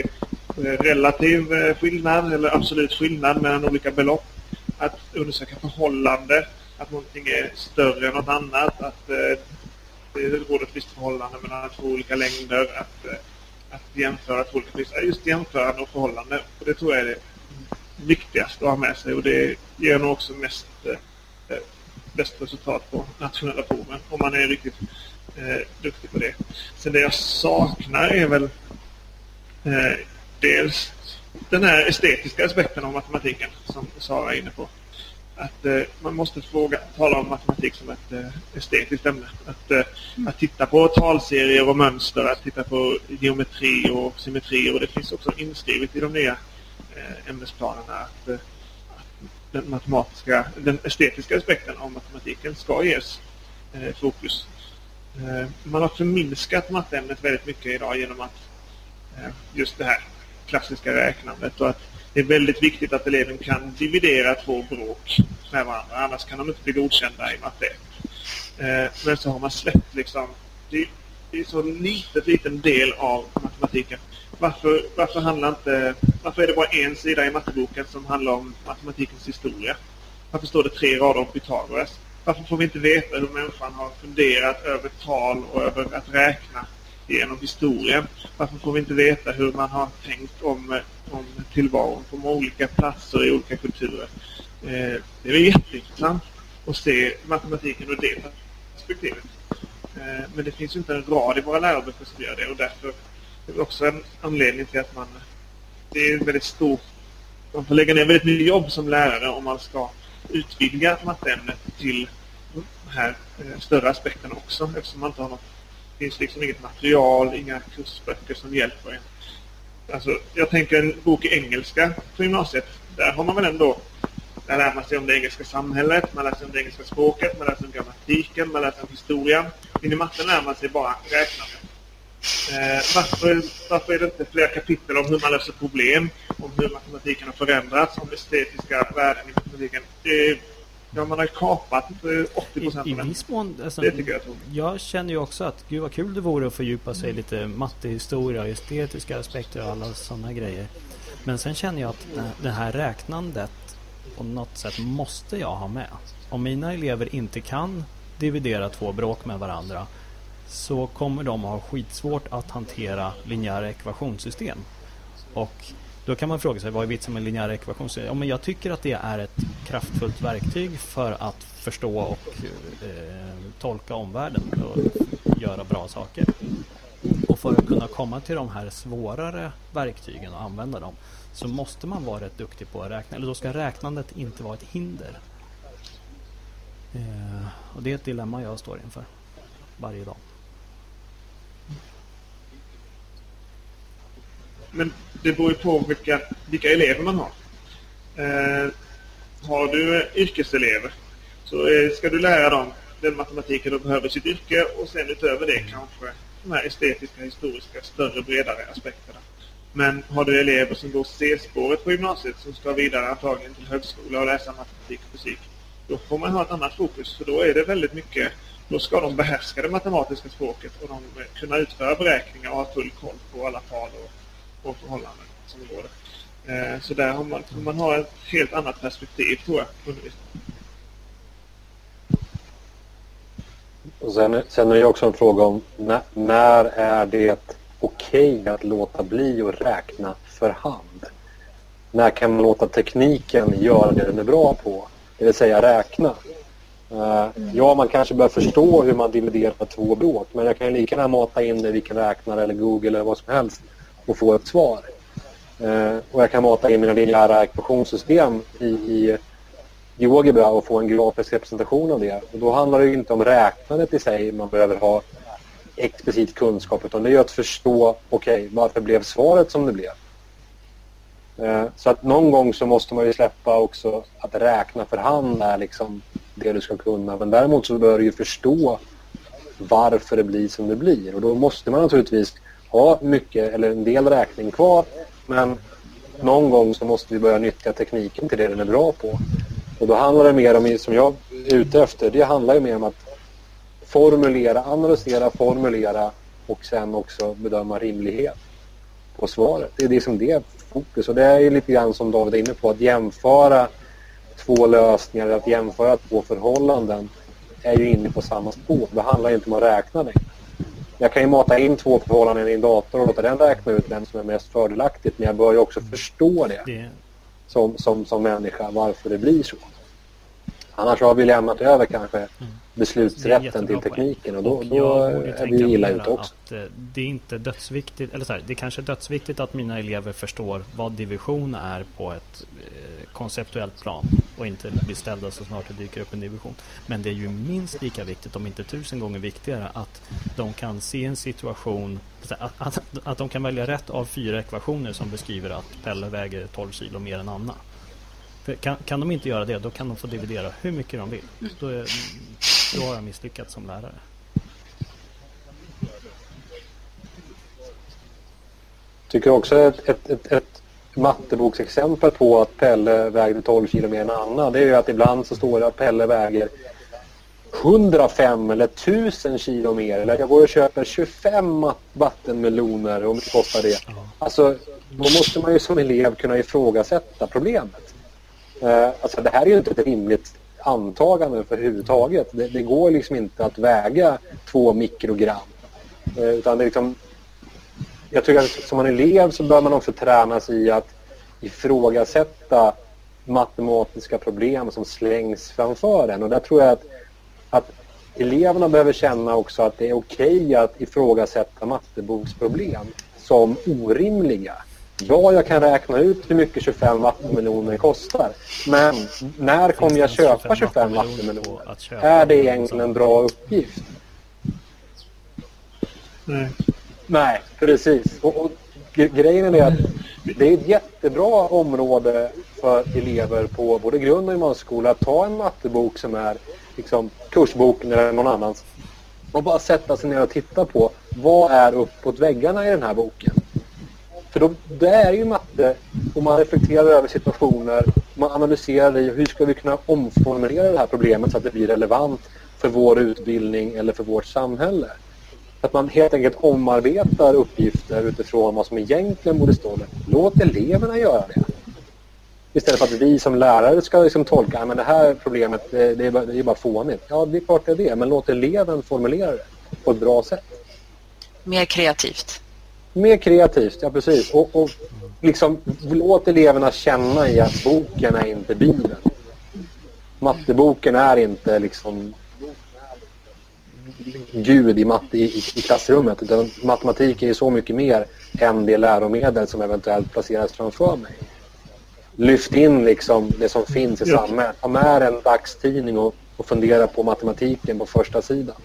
eh, relativ eh, skillnad eller absolut skillnad mellan olika belopp. Att undersöka förhållande, att någonting är större än något annat. Att eh, det råder ett visst förhållande mellan två olika längder. Att eh, att jämföra två olika priser. Just jämförande och förhållande. Och det tror jag är det viktigaste att ha med sig. Och det ger nog också mest eh, eh, bäst resultat på nationella proven. Om man är riktigt eh, duktig på det. Sen det jag saknar är väl eh, dels den här estetiska aspekten av matematiken som Sara är inne på att eh, man måste fråga, tala om matematik som ett eh, estetiskt ämne. Att, eh, mm. att titta på talserier och mönster, att titta på geometri och symmetri och det finns också inskrivet i de nya eh, ämnesplanerna att, eh, att, den matematiska, den estetiska aspekten av matematiken ska ges eh, fokus. man har förminskat matteämnet väldigt mycket idag genom att just det här klassiska räknandet och att det är väldigt viktigt att eleven kan dividera två bråk med varandra. Annars kan de inte bli godkända i matte eh, Men så har man släppt liksom... Det, det är så litet, liten del av matematiken. Varför, varför, handlar inte, varför är det bara en sida i matteboken som handlar om matematikens historia? Varför står det tre rader om Pythagoras? Varför får vi inte veta hur människan har funderat över tal och över att räkna genom historien? Varför får vi inte veta hur man har tänkt om om tillvaron på olika platser i olika kulturer. Eh, det är jätteintressant att se matematiken ur det perspektivet. Eh, men det finns ju inte en rad i våra läroböcker som gör det och därför är det också en anledning till att man... Det är väldigt stor... Man får lägga ner väldigt mycket jobb som lärare om man ska utvidga matteämnet till de här eh, större aspekterna också eftersom man inte har något... Det finns liksom inget material, inga kursböcker som hjälper en. Alltså, jag tänker en bok i engelska på gymnasiet. Där har man väl ändå där lär man sig om det engelska samhället, man lär sig om det engelska språket, man lär sig om grammatiken, man lär sig om historien. Men i matten lär man sig bara räknande. Eh, varför, varför är det inte fler kapitel om hur man löser problem, om hur matematiken har förändrats, om estetiska värden i matematiken? Eh, ja, man har kapat 80 procent I, i viss mån, alltså, Det tycker jag är jag känner ju också att gud vad kul det vore att fördjupa sig lite mattehistoria, estetiska aspekter och alla sådana grejer. Men sen känner jag att det- det här räknandet på något sätt måste jag ha med. Om mina elever inte kan dividera två bråk med varandra så kommer de ha skitsvårt att hantera linjära ekvationssystem. Och då kan man fråga sig, vad är vitsen med linjära ekvationer? Ja, men jag tycker att det är ett kraftfullt verktyg för att förstå och eh, tolka omvärlden och göra bra saker. Och för att kunna komma till de här svårare verktygen och använda dem så måste man vara rätt duktig på att räkna. Eller då ska räknandet inte vara ett hinder. Eh, och det är ett dilemma jag står inför varje dag. Men det beror ju på vilka, vilka elever man har. Eh, har du yrkeselever så eh, ska du lära dem den matematiken de behöver i sitt yrke och sen utöver det kanske de här estetiska, historiska, större, bredare aspekterna. Men har du elever som går C-spåret på gymnasiet som ska vidare antagligen till högskola och läsa matematik och fysik. Då får man ha ett annat fokus för då är det väldigt mycket då ska de behärska det matematiska språket och de kunna utföra beräkningar och ha full koll på alla tal och, och förhållanden som går. Eh, så där har man, man har ett helt annat perspektiv tror jag. på undervisningen. Och sen, sen är det också en fråga om när, när är det okej att låta bli att räkna för hand? När kan man låta tekniken göra det den är bra på? Det vill säga räkna. Eh, ja, man kanske bör förstå hur man dividerar två bråk men jag kan ju lika gärna mata in det i vilken räknare eller Google eller vad som helst och få ett svar. Eh, och jag kan mata in mina linjära ekvationssystem i, i GeoGebra och få en grafisk representation av det. Och då handlar det ju inte om räknandet i sig man behöver ha explicit kunskap utan det är ju att förstå, okej, varför blev svaret som det blev? Eh, Så att någon gång så måste man ju släppa också att räkna för hand är liksom det du ska kunna. Men däremot så bör du ju förstå varför det blir som det blir. Och då måste man naturligtvis ha mycket eller en del räkning kvar. Men någon gång så måste vi börja nyttja tekniken till det den är bra på. Och då handlar det mer om, som jag är ute efter, det handlar ju mer om att formulera, analysera, formulera och sen också bedöma rimlighet på svaret. Det är det som det är fokus och det är ju lite grann som David är inne på att jämföra två lösningar, att jämföra två förhållanden är ju inne på samma spår. Det handlar ju inte om att räkna längre. Jag kan ju mata in två förhållanden i en dator och låta den räkna ut vem som är mest fördelaktigt men jag bör ju också förstå det Det, som, som, som människa varför det blir så. Annars har vi lämnat över kanske Mm. beslutsrätten till tekniken och då, Och då är vi illa ute också. Eh, det är inte dödsviktigt, eller så här, det är kanske är dödsviktigt att mina elever förstår vad division är på ett eh, konceptuellt plan och inte blir ställda så snart det dyker upp en division. Men det är ju minst lika viktigt, om inte tusen gånger viktigare, att de kan se en situation, att, att, att de kan välja rätt av fyra ekvationer som beskriver att Pelle väger 12 kilo mer än Anna. För kan, kan de inte göra det, då kan de få dividera hur mycket de vill. Då, är, då har jag misslyckats som lärare. tycker också ett, ett, ett, ett matteboksexempel på att Pelle vägde 12 kilo mer än Anna det är ju att ibland så står det att Pelle väger 105 eller 1000 kilo mer eller jag går och köper 25 mat- vattenmeloner och vad kostar det? Alltså, då måste man ju som elev kunna ifrågasätta problemet. Eh, alltså det här är ju inte ett rimligt antagande för överhuvudtaget. Det, det går liksom inte att väga två mikrogram. Eh, utan det är liksom, jag tycker att som en elev så bör man också tränas i att ifrågasätta matematiska problem som slängs framför en. Och där tror jag att, att eleverna behöver känna också att det är okej okay att ifrågasätta matteboksproblem som orimliga. Ja, jag kan räkna ut hur mycket 25 vattenmeloner kostar. Men när kommer jag köpa 25 vattenmeloner? Är det egentligen en bra uppgift? Nej. Nej, precis. Och, och grejen är att det är ett jättebra område för elever på både grund och gymnasieskola att ta en mattebok som är liksom, kursboken eller någon annans och bara sätta sig ner och titta på vad är uppåt väggarna i den här boken. För då, det är ju matte och man reflekterar över situationer, man analyserar i hur ska vi kunna omformulera det här problemet så att det blir relevant för vår utbildning eller för vårt samhälle. Att man helt enkelt omarbetar uppgifter utifrån vad som egentligen borde stå där. Låt eleverna göra det. Istället för att vi som lärare ska liksom tolka att det här problemet det, det, är bara, det är bara fånigt. Ja, det är klart det är det. Men låt eleven formulera det på ett bra sätt. Mer kreativt. Mer kreativt, ja precis. Och, och liksom, låt eleverna känna i att boken är inte Bibeln. Matteboken är inte liksom Gud i, matte, i, i klassrummet. Utan matematik är så mycket mer än det läromedel som eventuellt placeras framför mig. Lyft in liksom det som finns i samhället. Ha med en dagstidning och, och fundera på matematiken på första sidan.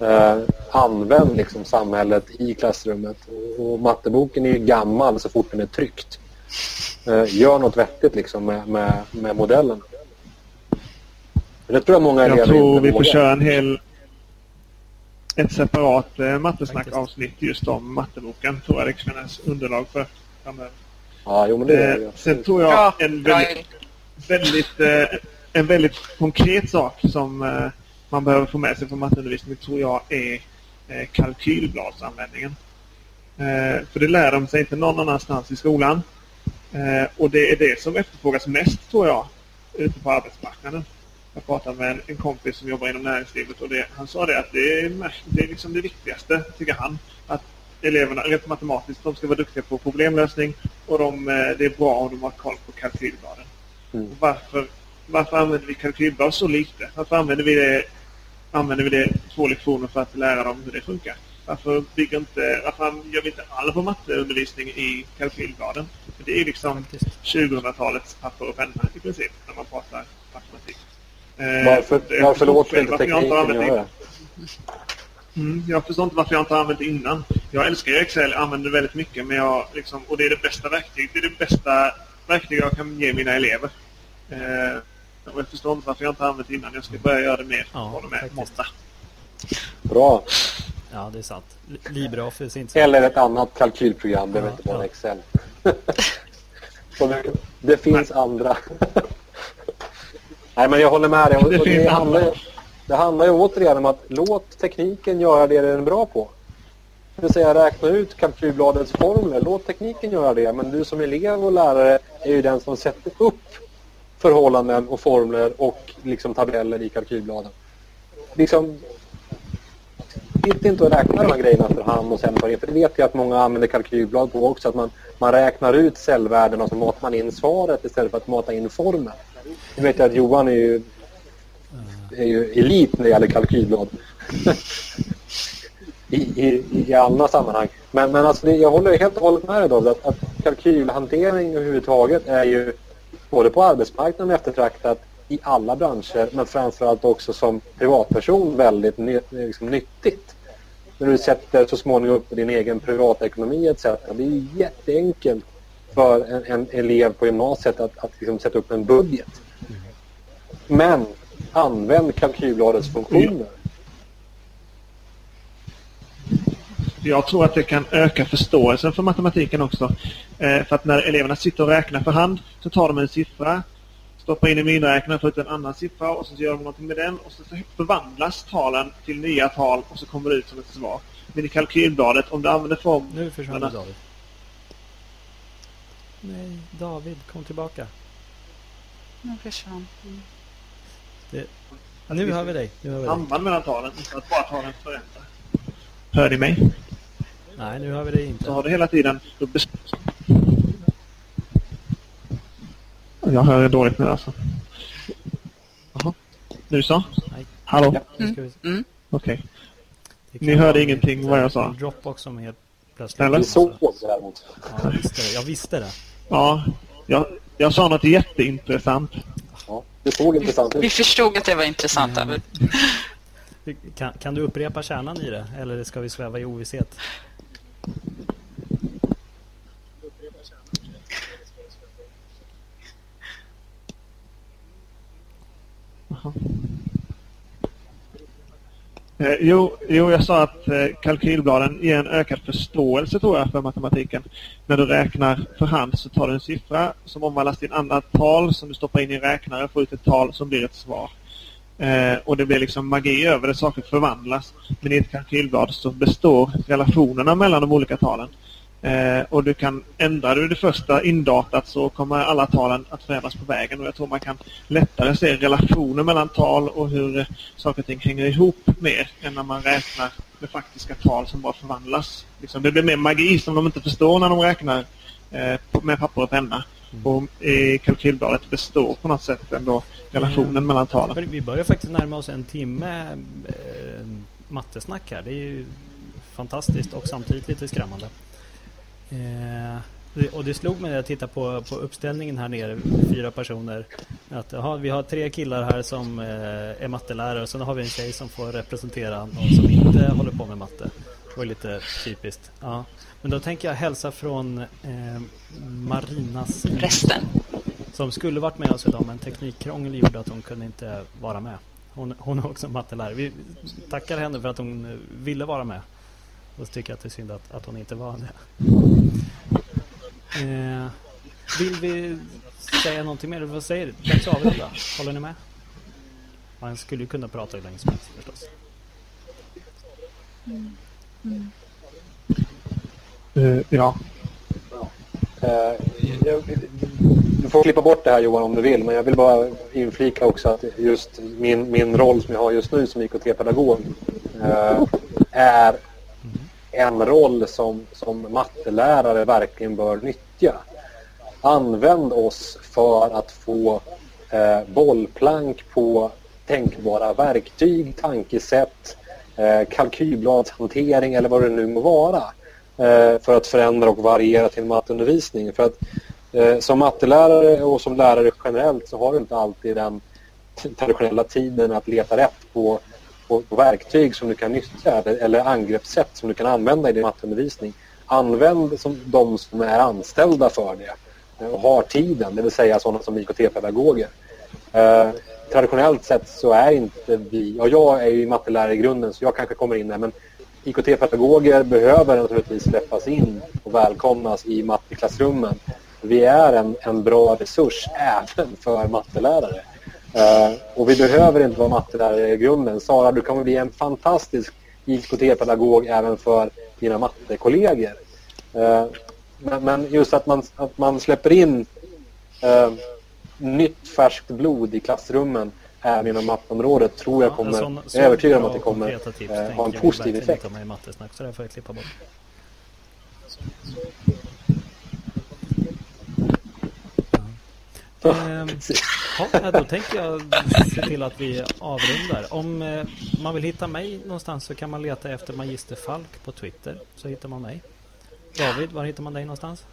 Eh, använd liksom samhället i klassrummet. Och, och matteboken är ju gammal så fort den är tryckt. Eh, gör något vettigt liksom med, med, med modellen. Det tror jag många elever Jag tror vi får köra en hel ett separat eh, mattesnack-avsnitt just om matteboken. Tror jag det kan finnas underlag för framöver. Ja, jo, men det är det. Eh, sen tror jag en väldigt, väldigt, eh, en väldigt konkret sak som eh, man behöver få med sig från matteundervisningen tror jag är eh, kalkylbladsanvändningen. Eh, för det lär de sig inte någon annanstans i skolan. Eh, och det är det som efterfrågas mest tror jag ute på arbetsmarknaden. Jag pratade med en, kompis som jobbar inom näringslivet och det, han sa det att det är, det är liksom det viktigaste, tycker han. Att eleverna, rent matematiskt, de ska vara duktiga på problemlösning och de, eh, det är bra om de har koll på kalkylbladen. Mm. Varför, varför använder vi kalkylblad så lite? Varför använder vi det, använder vi det två lektioner för att lära dem hur det funkar? Varför, bygger inte, varför gör vi inte all vår matteundervisning i kalkylbladen? För det är liksom 2000-talets papper och penna i princip när man pratar varför, varför låter inte tekniken göra det? Mm, jag förstår inte varför jag inte har använt det innan. Jag älskar ju Excel, använder det väldigt mycket. Men jag, liksom, och det är det bästa verktyget. Det är det bästa verktyg jag kan ge mina elever. Eh, och jag förstår inte varför jag inte har använt det innan. Jag ska börja göra det mer. Ja, med måndag. Bra. Ja, det är sant. LibreOffice är inte så Eller ett annat kalkylprogram, det ja, behöver inte vara ja. Excel. det finns Nej. andra. Nej, men jag håller med dig. Och det, handlar, det handlar ju återigen om att låt tekniken göra det den är bra på. Det vill säga räkna ut kalkylbladets formler. Låt tekniken göra det. Men du som elev och lärare är ju den som sätter upp förhållanden och formler och liksom tabeller i kalkylbladen. Liksom, Sitt inte och räkna de här grejerna för hand och sen för, in. För det vet jag att många använder kalkylblad på också. Att man, man räknar ut cellvärdena och så matar man in svaret istället för att mata in formen. Nu vet jag att Johan är ju, är ju elit när det gäller kalkylblad. I, i, I alla sammanhang. Men, men alltså det, jag håller helt och hållet med dig David att, att kalkylhantering överhuvudtaget är ju både på arbetsmarknaden eftertraktat i alla branscher men framförallt också som privatperson väldigt liksom, nyttigt. När du sätter så småningom upp din egen privatekonomi etc. Det är jätteenkelt för en, en elev på gymnasiet att, att liksom sätta upp en budget. Men använd kalkylbladets funktioner. Jag tror att det kan öka förståelsen för matematiken också. Eh, för att när eleverna sitter och räknar för hand så tar de en siffra, stoppar in i miniräknaren, får ut en annan siffra och så gör de någonting med den och så förvandlas talen till nya tal och så kommer det ut som ett svar. Men i kalkylbladet, om du använder form... Nu försvann David. Nej, David, kom tillbaka. Nu försvann det, nu hör vi dig. Nu hör vi Samband mellan talen, inte att bara talen förändrar. Hör ni mig? Nej, nu hör vi dig inte. Så har du hela tiden... Jag hör dåligt nu alltså. Jaha. Nu så? Nej. Hallå? Ja. Mm. Mm. Okej. Kan Ni hörde ingenting vad jag sa? Dropbox som helt plötsligt... Eller? Vi såg det däremot. Ja, jag visste det. Jag visste det. Ja, jag, jag sa något jätteintressant. Ja, det såg intressant Vi ut. förstod att det var intressant. Mm. Kan, kan du upprepa kärnan i det? Eller ska vi sväva i ovisshet? Eh, jo, jo, jag sa att eh, kalkylbladen ger en ökad förståelse tror jag för matematiken. När du räknar för hand så tar du en siffra som omvandlas till ett annat tal som du stoppar in i en räknare och får ut ett tal som blir ett svar. Eh, och det blir liksom magi över det, saker förvandlas. Men i ett kalkylblad så består relationerna mellan de olika talen. Eh, och du kan ändra du det första indatat så kommer alla talen att förändras på vägen och jag tror man kan lättare se relationer mellan tal och hur eh, saker och ting hänger ihop mer än när man räknar med faktiska tal som bara förvandlas. Liksom, det blir mer magi som de inte förstår när de räknar eh, med papper och penna. Och i kalkylbladet består på något sätt ändå relationen Mm. mellan talen. Vi börjar faktiskt närma oss en timme eh, mattesnack här. Det är ju fantastiskt och samtidigt lite skrämmande. Eh, och det slog mig när jag tittade på, på uppställningen här nere, fyra personer. Att aha, vi har tre killar här som eh, är mattelärare och sen har vi en tjej som får representera någon som inte håller på med matte. Det var lite typiskt. Ja. Men då tänker jag hälsa från eh, Marina Sim Resten. som skulle varit med oss idag men teknikkrångel gjorde att hon kunde inte vara med. Hon, hon är också mattelärare. Vi tackar henne för att hon eh, ville vara med. Och så tycker jag att det är synd att, att hon inte var det. Eh, vill vi säga någonting mer? Vad säger du? Dags att avrunda. Håller ni med? Man skulle ju kunna prata hur länge som helst förstås. Eh, ja. Uh, jag, du får klippa bort det här Johan om du vill, men jag vill bara inflika också att just min, min roll som jag har just nu som IKT-pedagog uh, är en roll som, som mattelärare verkligen bör nyttja. Använd oss för att få eh, bollplank på tänkbara verktyg, tankesätt, eh, kalkylbladshantering eller vad det nu må vara eh, för att förändra och variera till matteundervisning. För att eh, som mattelärare och som lärare generellt så har du inte alltid den traditionella tiden att leta rätt på, på, på verktyg som du kan nyttja eller, eller angreppssätt som du kan använda i din matteundervisning. Använd som, de som är anställda för det eh, och har tiden, det vill säga sådana som IKT-pedagoger. Eh, traditionellt sett så är inte vi, och jag är ju mattelärare i grunden så jag kanske kommer in där men IKT-pedagoger behöver naturligtvis släppas in och välkomnas i matteklassrummen. Vi är en, en bra resurs även för mattelärare. Eh, och vi behöver inte vara mattelärare i grunden. Sara, du kommer bli en fantastisk IKT-pedagog även för dina mattekollegor. Eh, men, just att man, att man släpper in eh, nytt färskt blod i klassrummen även inom matteområdet tror jag Ja, kommer, sån- jag är övertygad om att det kommer tips ha en positiv effekt. inte med i mattesnack, så det får jag klippa bort. Ehm, ja, då tänker jag se till att vi avrundar. Om eh, man vill hitta mig någonstans så kan man leta efter Magister Falk på Twitter. Så hittar man mig. David, var hittar man dig någonstans?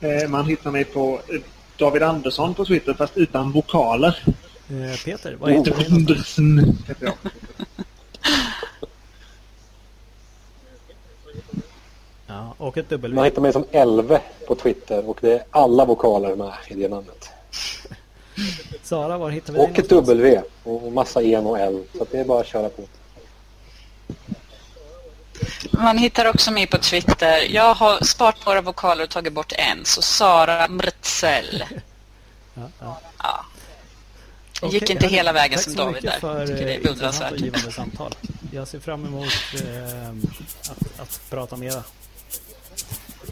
Eh, man hittar mig på eh, David Andersson på Twitter fast utan vokaler. Eh, Peter, var hittar du dig någonstans? Andersson heter jag. Ja, och ett Man W. hittar mig som Elve på Twitter och det är alla vokaler med i det namnet. Sara, var hittar vi dig Och ett? W och massa en och L. Så att det är bara att köra på. Man hittar också mig på Twitter. Jag har sparat några vokaler och tagit bort en. Så Sara Mrtzel. Ja, ja. Ja. Det Okej, gick inte hela vägen tack som så David där. för Jag tycker det är eh, beundransvärt. Jag ser fram emot eh, att, att prata mera.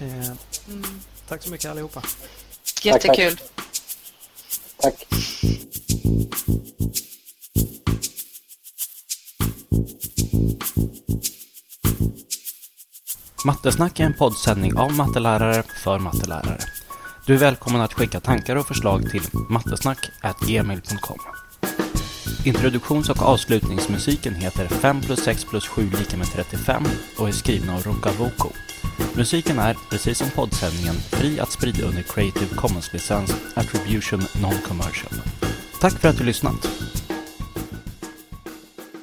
Eh, tack så mycket allihopa. Jättekul. Tack. Mattesnack är en poddsändning av mattelärare för mattelärare. Du är välkommen att skicka tankar och förslag till mattesnack.gmail.com. Introduktions och avslutningsmusiken heter 5 plus 6 plus 7 lika med 35 och är skriven av Runka Voko. Musiken är, precis som poddsändningen, fri att sprida under Creative Commons-licens Attribution Non-Commercial. Tack för att du lyssnat!